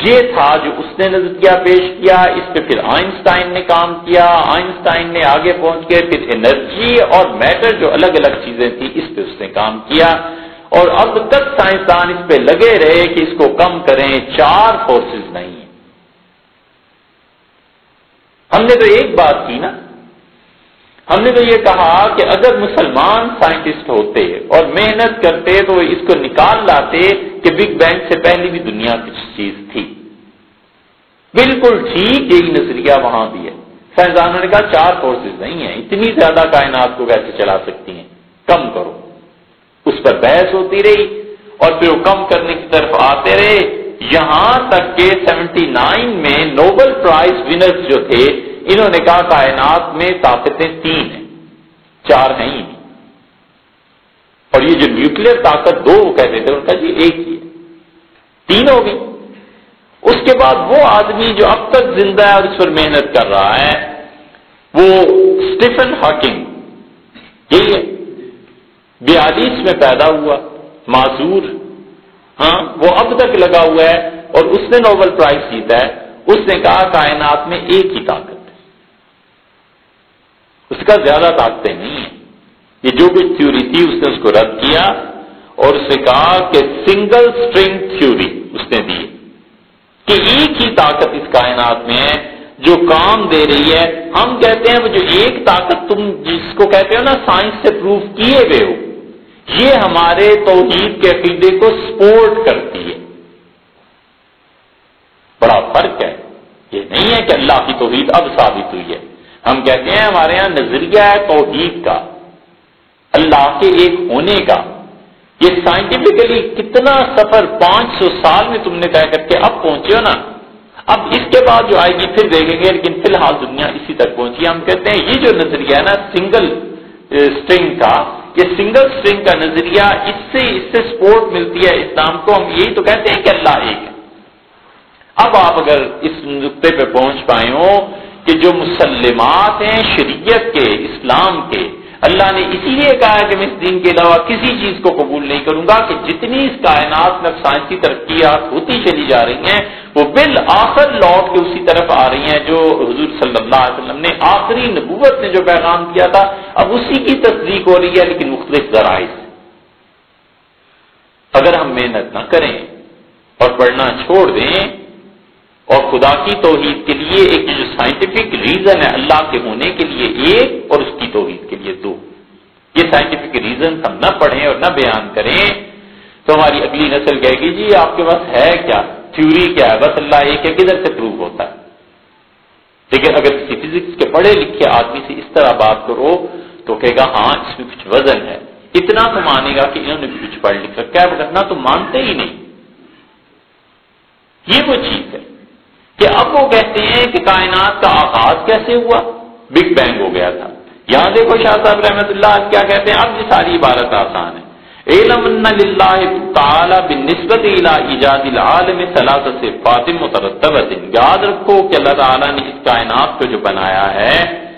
یہ تھا جو اس نے نظریہ پیش کیا اس پہ پھر آئنسٹائن نے کام کیا آئنسٹائن نے آگے پہنچ کے پھر انرجی اور میٹر جو الگ الگ چیزیں تھیں اس پہ اس نے کام کیا اور اب تک سائنسدان اس پہ لگے رہے کہ اس کو کم کریں چار فورسز نہیں ہم نے تو ایک بات کی نا۔ ہم نے تو یہ کہا کہ اگر مسلمان سائنٹسٹ ہوتے اور محنت کرتے تو اس کو نکال لاتے کہ بگ بینگ سے پہلے بھی دنیا کچھ چیز تھی۔ بالکل ٹھیک یہی نظریہ وہاں بھی ہے۔ سائنسدانوں نے کہا چار فورسز نہیں ہیں، اتنی زیادہ کائنات کو کیسے چلا سکتی ہیں۔ کم کرو۔ اس پر بحث ہوتی رہی اور پھر وہ کم کرنے کی طرف آتے رہے۔ یہاں تک کہ سیونٹی نائن میں نوبل پرائز ونرز جو تھے، انہوں نے کہا کائنات میں طاقتیں تین ہیں، چار نہیں۔ اور یہ جو نیوکلیر طاقت دو وہ کہتے تھے، ان کا جی ایک ہی ہے۔ تین ہو گئی۔ اس کے بعد وہ آدمی جو اب تک زندہ ہے اور اس پر محنت کر رہا ہے، وہ اسٹیفن ہاکنگ۔ یہی ہے۔ بیالیس میں پیدا ہوا، معذور۔ ہاں وہ اب تک لگا ہوا ہے اور اس نے نوبل پرائز جیتا ہے۔ اس نے کہا، کائنات میں ایک ہی طاقت اس کا زیادہ طاقتیں نہیں ہیں۔ یہ جو بھی تھیوری تھی، اس نے اس کو رد کیا اور اس نے کہا کہ سنگل اسٹرنگ تھیوری اس نے دی کہ ایک ہی طاقت اس کائنات میں ہے، جو کام دے رہی ہے۔ ہم کہتے ہیں، وہ جو ایک طاقت تم جس کو کہتے ہو نا، سائنس سے پروف کیے ہوئے ہو۔ یہ ہمارے توحید کے عقیدے کو سپورٹ کرتی ہے۔ بڑا فرق ہے۔ یہ نہیں ہے کہ اللہ کی توحید اب ثابت ہوئی ہے۔ ہم کہتے ہیں ہمارے یہاں نظریہ ہے توحید کا۔ اللہ کے ایک ہونے کا۔ یہ سائنٹیفکلی کتنا سفر پانچ سو سال میں تم نے طے کر کے اب پہنچے ہو نا۔ اب اس کے بعد جو آئے گی پھر دیکھیں گے، لیکن فی الحال دنیا اسی تک پہنچی ہم کہتے ہیں یہ جو نظریہ ہے نا سنگل اسٹرنگ eh, کا کہ سنگل سٹرنگ کا نظریہ اس سے اس سے سپورٹ ملتی ہے اسلام کو، ہم یہی تو کہتے ہیں کہ اللہ ایک ہے۔ اب آپ اگر اس نقطے پہ پہنچ پائے ہو کہ جو مسلمات ہیں شریعت کے، اسلام کے اللہ نے اسی لیے کہا کہ میں اس دین کے علاوہ کسی چیز کو قبول نہیں کروں گا کہ جتنی اس کائنات میں ترقیات ہوتی چلی جا رہی ہیں، وہ بالآخر لوٹ کے اسی طرف آ رہی ہیں جو حضور صلی اللہ علیہ وسلم نے آخری نبوت نے جو پیغام کیا تھا، اب اسی کی تصدیق ہو رہی ہے لیکن مختلف ذرائع سے۔ اگر ہم محنت نہ کریں اور پڑھنا چھوڑ دیں اور خدا کی توحید کے لیے ایک جو سائنٹیفک ریزن ہے اللہ کے ہونے کے لیے ایک اور اس کی توحید کے لیے دو۔ یہ سائنٹیفک ریزن ہم نہ پڑھیں اور نہ بیان کریں۔ تو ہماری اگلی نسل کہے گی جی آپ کے پاس ہے کیا؟ تھیوری کیا ہے؟ بس اللہ ایک ہے، کدھر سے پروو ہوتا ہے؟ لیکن اگر کسی فزکس کے پڑھے لکھے آدمی سے اس طرح بات کرو، تو کہے گا ہاں اس میں کچھ وزن ہے۔ اتنا تو مانے گا کہ انہوں نے بھی کچھ پڑھ لکھا کیا کرنا تو مانتے ہی نہیں۔ یہ وہ چیز ہے۔ کہ اب وہ کہتے ہیں کہ کائنات کا آغاز کیسے ہوا؟ بگ بینگ ہو گیا تھا۔ یہاں دیکھو شاہ صاحب رحمت اللہ کیا کہتے ہیں؟ اب یہ ساری عبارت آسان ہے۔ علم ایجاد العالم ثلاثه صفات یاد رکھو کہ اللہ تعالی نے اس کائنات کو جو بنایا ہے،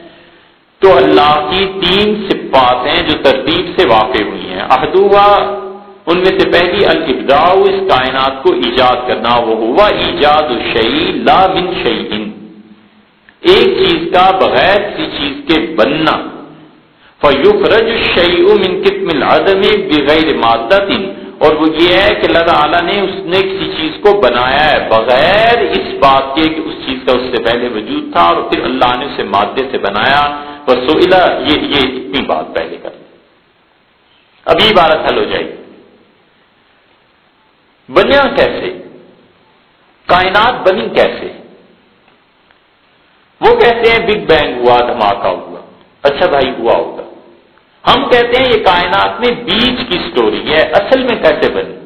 تو اللہ کی تین صفات ہیں جو ترتیب سے واقع ہوئی ہیں۔ احدوا ان میں سے پہلی البدا اس کائنات کو ایجاد کرنا، وہ ہوا ایجاد شعی لا من شعین ایک چیز کا بغیر کسی چیز کے بننا۔ فیوفرج شعی من کتم العدم بغیر مادت اور وہ یہ ہے کہ اللہ تعالیٰ نے اس نے کسی چیز کو بنایا ہے بغیر اس بات کے کہ اس چیز کا اس سے پہلے وجود تھا اور پھر اللہ نے اسے مادے سے بنایا۔ بس یہ یہ اتنی بات پہلے کر۔ ابھی بارت حل ہو جائے۔ گی بنیا کیسے؟ کائنات بنی کیسے؟ وہ کہتے ہیں بگ بینگ ہوا، دھماکہ ہوا اچھا بھائی ہوا ہوگا ہم کہتے ہیں یہ کائنات میں بیج کی سٹوری ہے، اصل میں کیسے بنی؟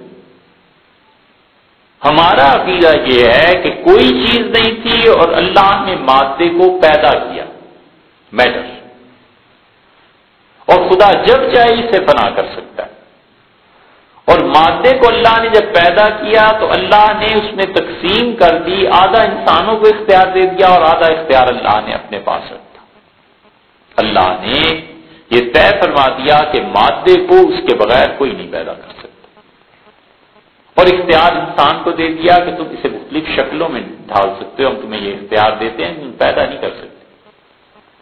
ہمارا عقیدہ یہ ہے کہ کوئی چیز نہیں تھی اور اللہ نے مادے کو پیدا کیا۔ میٹر اور خدا جب چاہے اسے فنا کر سکتا ہے۔ اور مادے کو اللہ نے جب پیدا کیا تو اللہ نے اس میں تقسیم کر دی، آدھا انسانوں کو اختیار دے دیا اور آدھا اختیار اللہ نے اپنے پاس رکھا۔ اللہ نے یہ طے فرما دیا کہ مادے کو اس کے بغیر کوئی نہیں پیدا کر سکتا۔ اور اختیار انسان کو دے دیا کہ تم اسے مختلف شکلوں میں ڈھال سکتے ہو، ہم تمہیں یہ اختیار دیتے ہیں تم پیدا نہیں کر سکتے۔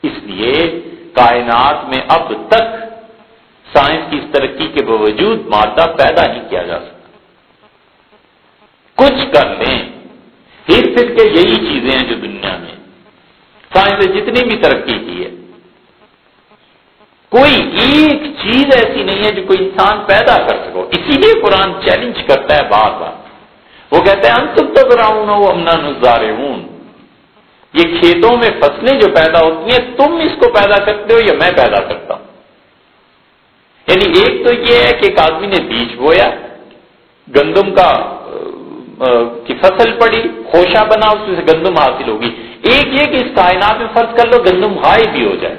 اس لیے کائنات میں اب تک سائنس کی اس ترقی کے باوجود مادہ پیدا نہیں کیا جا سکتا۔ کچھ کر لیں۔ پھر پھر کے یہی چیزیں ہیں جو دنیا میں۔ سائنس نے جتنی بھی ترقی کی ہے۔ کوئی ایک چیز ایسی نہیں ہے جو کوئی انسان پیدا کر سکو اسی لیے قرآن چیلنج کرتا ہے بار بار۔ وہ کہتے ہیں انتم تو براؤن ہو امنا نظار یہ کھیتوں میں فصلیں جو پیدا ہوتی ہیں، تم اس کو پیدا کرتے ہو یا میں پیدا کرتا ہوں؟ یعنی ایک تو یہ ہے کہ ایک آدمی نے بیج بویا، گندم کا کی فصل پڑی خوشا بنا، اس میں سے گندم حاصل ہوگی۔ ایک یہ کہ اس کائنات میں فرض کر لو گندم غائب بھی ہو جائے۔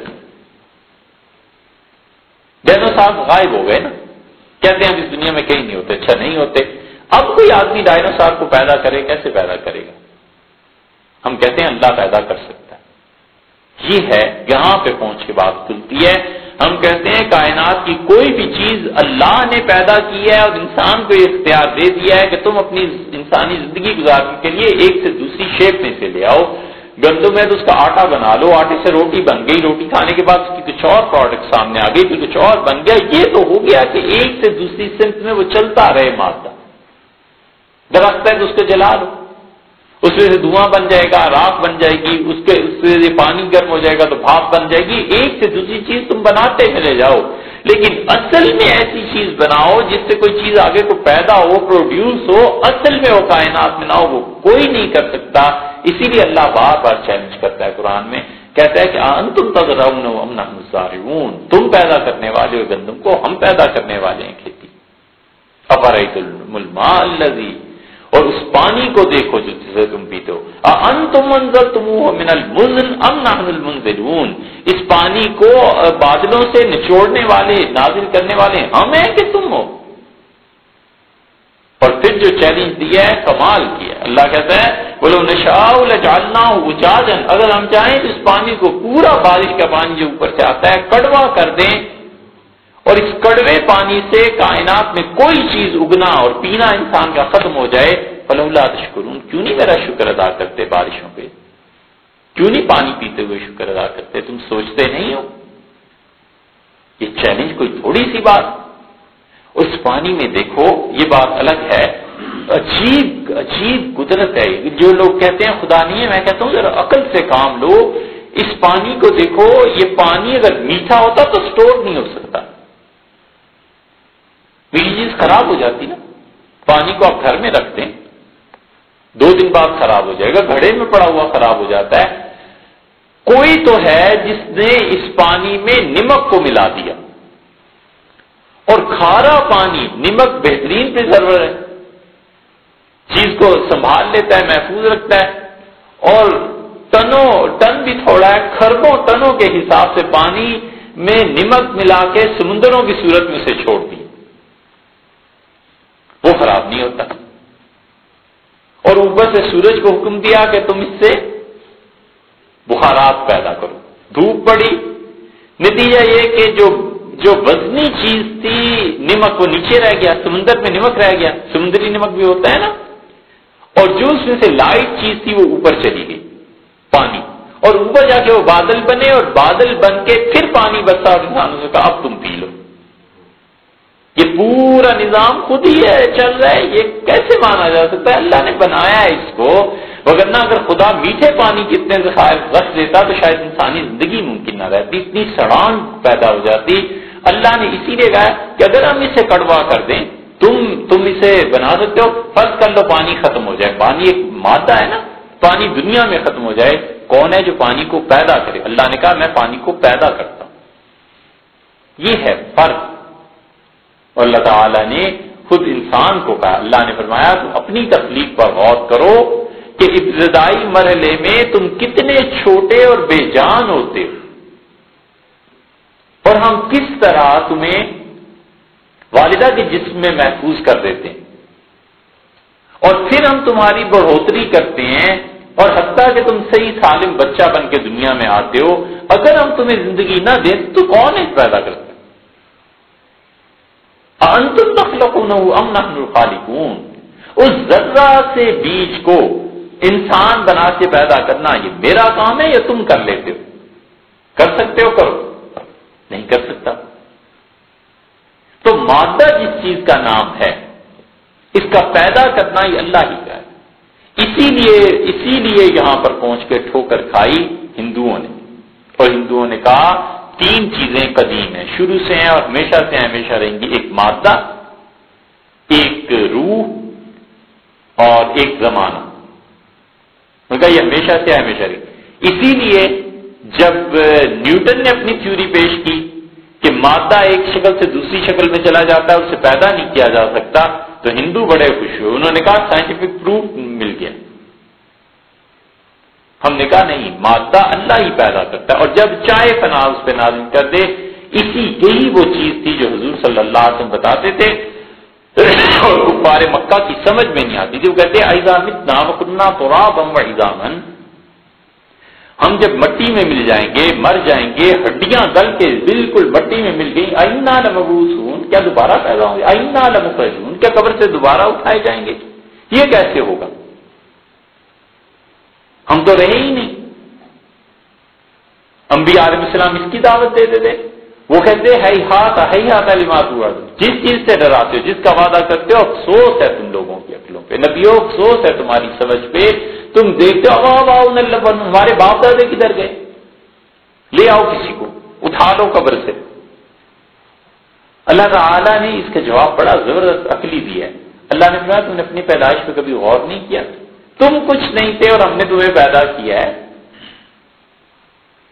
ڈینو صاحب غائب ہو گئے نا۔ کہتے ہیں اس دنیا میں کہیں نہیں ہوتے اچھا نہیں ہوتے۔ اب کوئی آدمی ڈائنوسار کو پیدا کرے، کیسے پیدا کرے گا؟ ہم کہتے ہیں اللہ پیدا کر سکتا ہے۔ یہ ہے یہاں پہ پہنچ کے بات کھلتی ہے۔ ہم کہتے ہیں کائنات کی کوئی بھی چیز اللہ نے پیدا کی ہے اور انسان کو یہ اختیار دے دیا ہے کہ تم اپنی انسانی زندگی گزارنے کے لیے ایک سے دوسری شیپ میں سے لے آؤ۔ گندم ہے تو اس کا آٹا بنا لو۔ آٹے سے روٹی بن گئی۔ روٹی کھانے کے بعد اس کی کچھ اور پروڈکٹ سامنے آ گئی پھر کچھ اور بن گیا۔ یہ تو ہو گیا کہ ایک سے دوسری سمت میں وہ چلتا رہے مادہ۔ درخت ہے تو اس کو جلا دو۔ اس میں سے دھواں بن جائے گا راک بن جائے گی، اس کے اس سے پانی گرم ہو جائے گا تو بھاپ بن جائے گی۔ ایک سے دوسری چیز تم بناتے چلے جاؤ۔ لیکن اصل میں ایسی چیز بناؤ جس سے کوئی چیز آگے کو پیدا ہو پروڈیوس ہو، اصل میں وہ کائنات میں نہ ہو، وہ کوئی نہیں کر سکتا۔ اسی لیے اللہ بار بار چیلنج کرتا ہے قرآن میں۔ کہتا ہے کہ انتم تم تم پیدا کرنے والے ہو گندم کو، ہم پیدا کرنے والے ہیں کھیتی۔ الذی اور اس پانی کو دیکھو جو جسے تم پیتے ہو۔ ان تم منظر تم من المزن ام نحن المنزلون۔ اس پانی کو بادلوں سے نچوڑنے والے، نازل کرنے والے ہم ہیں کہ تم ہو۔ اور پھر جو چیلنج دیا ہے، کمال کیا اللہ کہتا ہے بولو نشا جالنا اچاجن اگر ہم چاہیں تو اس پانی کو پورا بارش کا پانی جو اوپر سے آتا ہے، کڑوا کر دیں۔ اور اس کڑوے پانی سے کائنات میں کوئی چیز اگنا اور پینا انسان کا ختم ہو جائے، فلولا تشکرون، کیوں نہیں میرا شکر ادا کرتے بارشوں پہ؟ کیوں نہیں پانی پیتے ہوئے شکر ادا کرتے؟ تم سوچتے نہیں ہو؟ یہ چیلنج کوئی تھوڑی سی بات؟ اس پانی میں دیکھو، یہ بات الگ ہے۔ عجیب عجیب قدرت ہے۔ جو لوگ کہتے ہیں، خدا نہیں ہے، میں کہتا ہوں، ذرا عقل سے کام لو۔ اس پانی کو دیکھو، یہ پانی اگر میٹھا ہوتا تو سٹور نہیں ہو سکتا۔ میری چیز خراب ہو جاتی نا، پانی کو آپ گھر میں رکھتے ہیں، دو دن بعد خراب ہو جائے گا، گھڑے میں پڑا ہوا خراب ہو جاتا ہے۔ کوئی تو ہے جس نے اس پانی میں نمک کو ملا دیا۔ اور کھارا پانی نمک بہترین پرزرور ہے۔ چیز کو سنبھال لیتا ہے، محفوظ رکھتا ہے۔ اور ٹنوں ٹن بھی تھوڑا ہے خربوں ٹنوں کے حساب سے پانی میں نمک ملا کے سمندروں کی صورت میں اسے چھوڑ دی خراب نہیں ہوتا۔ اور اوپر سے سورج کو حکم دیا کہ تم اس سے بخارات پیدا کرو۔ دھوپ پڑی۔ نتیجہ یہ کہ جو جو وزنی چیز تھی، نمک وہ نیچے رہ گیا، سمندر میں نمک رہ گیا۔ سمندری نمک بھی ہوتا ہے نا۔ اور جو اس میں سے لائٹ چیز تھی وہ اوپر چلی گئی، پانی۔ اور اوپر جا کے وہ بادل بنے اور بادل بن کے پھر پانی بسا اور انسانوں سے کہا، اب تم پی لو۔ یہ پورا نظام خود ہی ہے، چل رہا ہے، یہ کیسے مانا جا سکتا ہے؟ اللہ نے بنایا ہے اس کو وغیرہ اگر خدا میٹھے پانی کی اتنے ذخائر رکھ دیتا تو شاید انسانی زندگی ممکن نہ رہتی، اتنی سڑان پیدا ہو جاتی۔ اللہ نے اسی لیے کہا کہ اگر ہم اسے کڑوا کر دیں، تم تم اسے بنا سکتے ہو، فرض کر لو پانی ختم ہو جائے۔ پانی ایک مادہ ہے نا، پانی دنیا میں ختم ہو جائے۔ کون ہے جو پانی کو پیدا کرے؟ اللہ نے کہا، میں پانی کو پیدا کرتا ہوں۔ یہ ہے فرق اور اللہ تعالی نے خود انسان کو کہا، اللہ نے فرمایا، تم اپنی تخلیق پر غور کرو کہ ابتدائی مرحلے میں تم کتنے چھوٹے اور بے جان ہوتے ہو۔ اور ہم کس طرح تمہیں والدہ کے جسم میں محفوظ کر دیتے ہیں۔ اور پھر ہم تمہاری بڑھوتری کرتے ہیں اور حتیٰ کہ تم صحیح سالم بچہ بن کے دنیا میں آتے ہو۔ اگر ہم تمہیں زندگی نہ دیں تو کون ہے پیدا کرتے انتم تخلقونه ام نحن الخالقون اس ذرہ سے بیج کو انسان بنا کے پیدا کرنا یہ میرا کام ہے یا تم کر لیتے ہو؟ کر سکتے ہو کرو۔ نہیں کر سکتا۔ تو مادہ جس چیز کا نام ہے، اس کا پیدا کرنا یہ اللہ ہی کا ہے۔ اسی لیے اسی لیے یہاں پر پہنچ کے ٹھوکر کھائی ہندوؤں نے۔ اور ہندوؤں نے کہا تین چیزیں قدیم ہیں۔ شروع سے ہیں اور ہمیشہ سے ہمیشہ رہیں گی۔ ایک مادہ، ایک روح اور ایک زمانہ۔ کہا یہ ہمیشہ سے ہمیشہ رہی اسی لیے جب نیوٹن نے اپنی تھیوری پیش کی کہ مادہ ایک شکل سے دوسری شکل میں چلا جاتا ہے اسے پیدا نہیں کیا جا سکتا، تو ہندو بڑے خوش ہوئے۔ انہوں نے کہا سائنٹیفک پروف مل گیا۔ ہم نے کہا نہیں، مادہ اللہ ہی پیدا کرتا ہے۔ اور جب چاہے فنا اس پہ نازم کر دے، اسی یہی وہ چیز تھی جو حضور صلی اللہ علیہ وسلم بتاتے تھے۔ اور کفار مکہ کی سمجھ میں نہیں آتی۔ تھی وہ کہتے ایزامت وکنہ تو بم ایزامن ہم جب مٹی میں مل جائیں گے، مر جائیں گے، ہڈیاں گل کے بالکل مٹی میں مل گئی آئینہ لمبوسون، کیا دوبارہ پیدا ہوں گے؟ آئینہ لمخرجون کیا قبر سے دوبارہ اٹھائے جائیں گے؟ یہ کیسے ہوگا؟ ہم تو رہے ہی نہیں۔ انبیاء علیہ السلام اس کی دعوت دیتے۔ تھے وہ کہتے ہے ہاتھ ہے ہاتھ علمات ہوا؟ جس چیز سے ڈراتے ہو، جس کا وعدہ کرتے ہو، افسوس ہے تم لوگوں کی عقلوں پہ۔ نبیوں افسوس ہے تمہاری سمجھ پہ۔ تم دیکھتے ہو ہمارے باپ دادے کدھر گئے؟ لے آؤ کسی کو، اٹھا لو قبر سے۔ اللہ تعالی نے اس کا جواب بڑا زبردست، عقلی دیا ہے۔ اللہ نے کہا تم نے اپنی پیدائش پہ کبھی غور نہیں کیا؟ تم کچھ نہیں تھے اور ہم نے تمہیں پیدا کیا ہے۔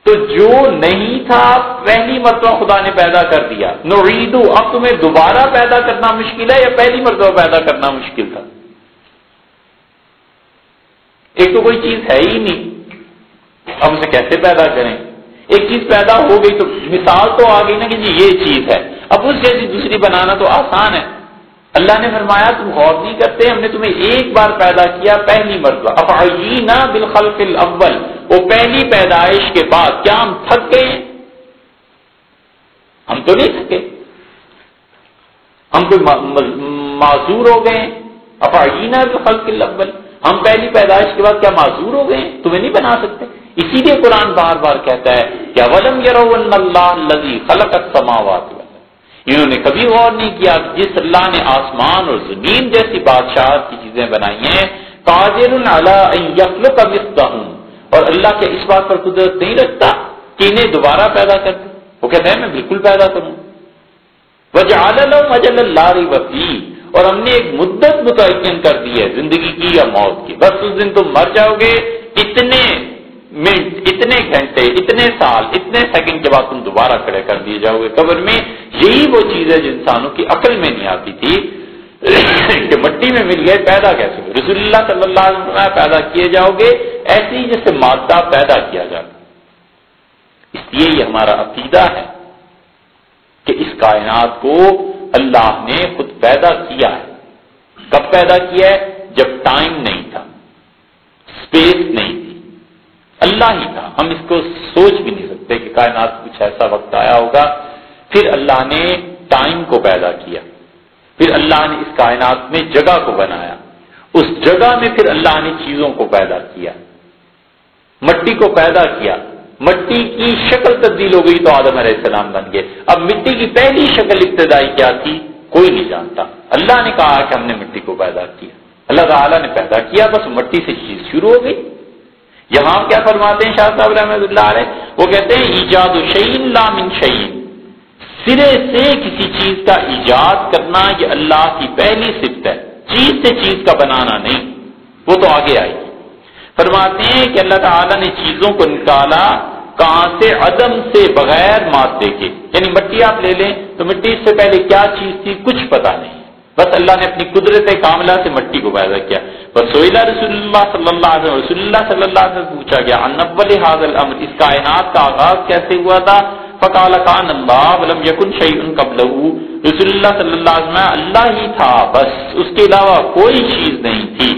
تو جو نہیں تھا، پہلی مرتبہ خدا نے پیدا کر دیا۔ نوریدو اب تمہیں دوبارہ پیدا کرنا مشکل ہے یا پہلی مرتبہ پیدا کرنا مشکل تھا؟ ایک تو کوئی چیز ہے ہی نہیں۔ ہم اسے کیسے پیدا کریں؟ ایک چیز پیدا ہو گئی تو مثال تو آ گئی نا کہ جی یہ چیز ہے۔ اب اس جیسی دوسری بنانا تو آسان ہے۔ اللہ نے فرمایا، تم غور نہیں کرتے، ہم نے تمہیں ایک بار پیدا کیا، پہلی مرتبہ۔ افعینا بالخلق الاول، وہ پہلی پیدائش کے بعد۔ کیا ہم تھک گئے ہیں؟ ہم تو نہیں تھکے۔ ہم کوئی معذور ہو گئے افعینا بالخلق الاول۔ ہم پہلی پیدائش کے بعد کیا معذور ہو گئے ہیں؟ تمہیں نہیں بنا سکتے۔ اسی لیے قرآن بار بار کہتا ہے کیا ولم اللہ خلق سماوات انہوں نے کبھی غور نہیں کیا جس اللہ نے آسمان اور زمین جیسی بادشاہ کی چیزیں بنائی ہیں قادر ہوں اور اللہ کے اس بات پر قدرت نہیں رکھتا کہ انہیں دوبارہ پیدا کر دیں وہ کہتے ہیں، میں بالکل پیدا کروں۔ وجہ مجل اللہ وفی۔ اور ہم نے ایک مدت متعین کر دی ہے زندگی کی یا موت کی۔ بس اس دن تم مر جاؤ گے۔ اتنے منٹ اتنے گھنٹے، اتنے سال، اتنے سیکنڈ کے بعد تم دوبارہ کھڑے کر دیے جاؤ گے قبر میں یہی وہ چیز ہے جو انسانوں کی عقل میں نہیں آتی تھی <coughs> کہ مٹی میں مل گئے، پیدا کیسے ہوئے؟ رسول اللہ صلی اللہ علیہ وسلم پیدا کیے جاؤ گے ایسے ہی جیسے مادہ پیدا کیا جاتا اس لیے یہ ہمارا عقیدہ ہے کہ اس کائنات کو اللہ نے خود پیدا کیا ہے۔ کب پیدا کیا ہے؟ جب ٹائم نہیں تھا۔ اسپیس نہیں اللہ ہی تھا۔ ہم اس کو سوچ بھی نہیں سکتے کہ کائنات کچھ ایسا وقت آیا ہوگا۔ پھر اللہ نے ٹائم کو پیدا کیا۔ پھر اللہ نے اس کائنات میں جگہ کو بنایا۔ اس جگہ میں پھر اللہ نے چیزوں کو پیدا کیا۔ مٹی کو پیدا کیا۔ مٹی کی شکل تبدیل ہو گئی تو آدم علیہ السلام بن گئے۔ اب مٹی کی پہلی شکل ابتدائی کیا تھی؟ کوئی نہیں جانتا۔ اللہ نے کہا کہ ہم نے مٹی کو پیدا کیا۔ اللہ تعالیٰ نے پیدا کیا، بس مٹی سے چیز شروع ہو گئی۔ یہاں کیا فرماتے ہیں شاہ صاحب رحمۃ اللہ علیہ؟ وہ کہتے ہیں، ایجاد شعین لامن شعین۔ سرے سے کسی چیز کا ایجاد کرنا یہ اللہ کی پہلی صفت ہے۔ چیز سے چیز کا بنانا نہیں۔ وہ تو آگے آئی فرماتے ہیں کہ اللہ تعالیٰ نے چیزوں کو نکالا کہاں سے؟ عدم سے بغیر مادے کے۔ یعنی مٹی آپ لے لیں تو مٹی سے پہلے کیا چیز تھی؟ کچھ پتا نہیں۔ بس اللہ نے اپنی قدرت کاملہ سے مٹی کو پیدا کیا۔ رسول اللہ صلی اللہ علیہ رسول اللہ صلی اللہ علیہ وسلم پوچھا گیا انبل حاضر امر اس کائنات کا آغاز کیسے ہوا تھا؟ فقال، کان اللہ ولم یکن شیئن قبل رسول اللہ صلی اللہ علیہ وسلم اللہ ہی تھا، بس اس کے علاوہ کوئی چیز نہیں تھی۔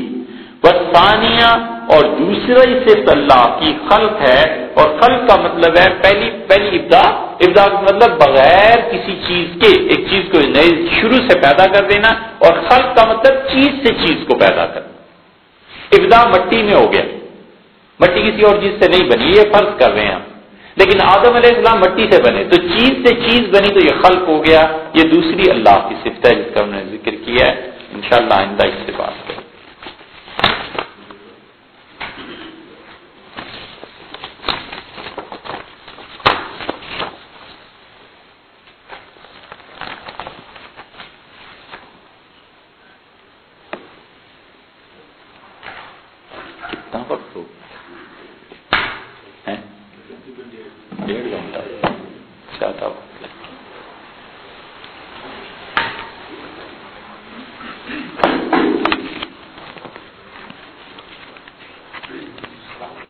بس ثانیہ اور دوسری صرف اللہ کی خلق ہے، اور خلق کا مطلب ہے پہلی پہلی ابدا ابدا کا مطلب بغیر کسی چیز کے، ایک چیز کو نئے شروع سے پیدا کر دینا، اور خلق کا مطلب چیز سے چیز کو پیدا کرنا۔ ابدا مٹی میں ہو گیا۔ مٹی کسی اور چیز سے نہیں بنی، یہ فرض کر رہے ہیں ہم۔ لیکن آدم علیہ السلام مٹی سے بنے، تو چیز سے چیز بنی تو یہ خلق ہو گیا، یہ دوسری اللہ کی صفت ہے جس کا ہم نے ذکر کیا ہے۔ انشاءاللہ آئندہ اس سے بات کریں۔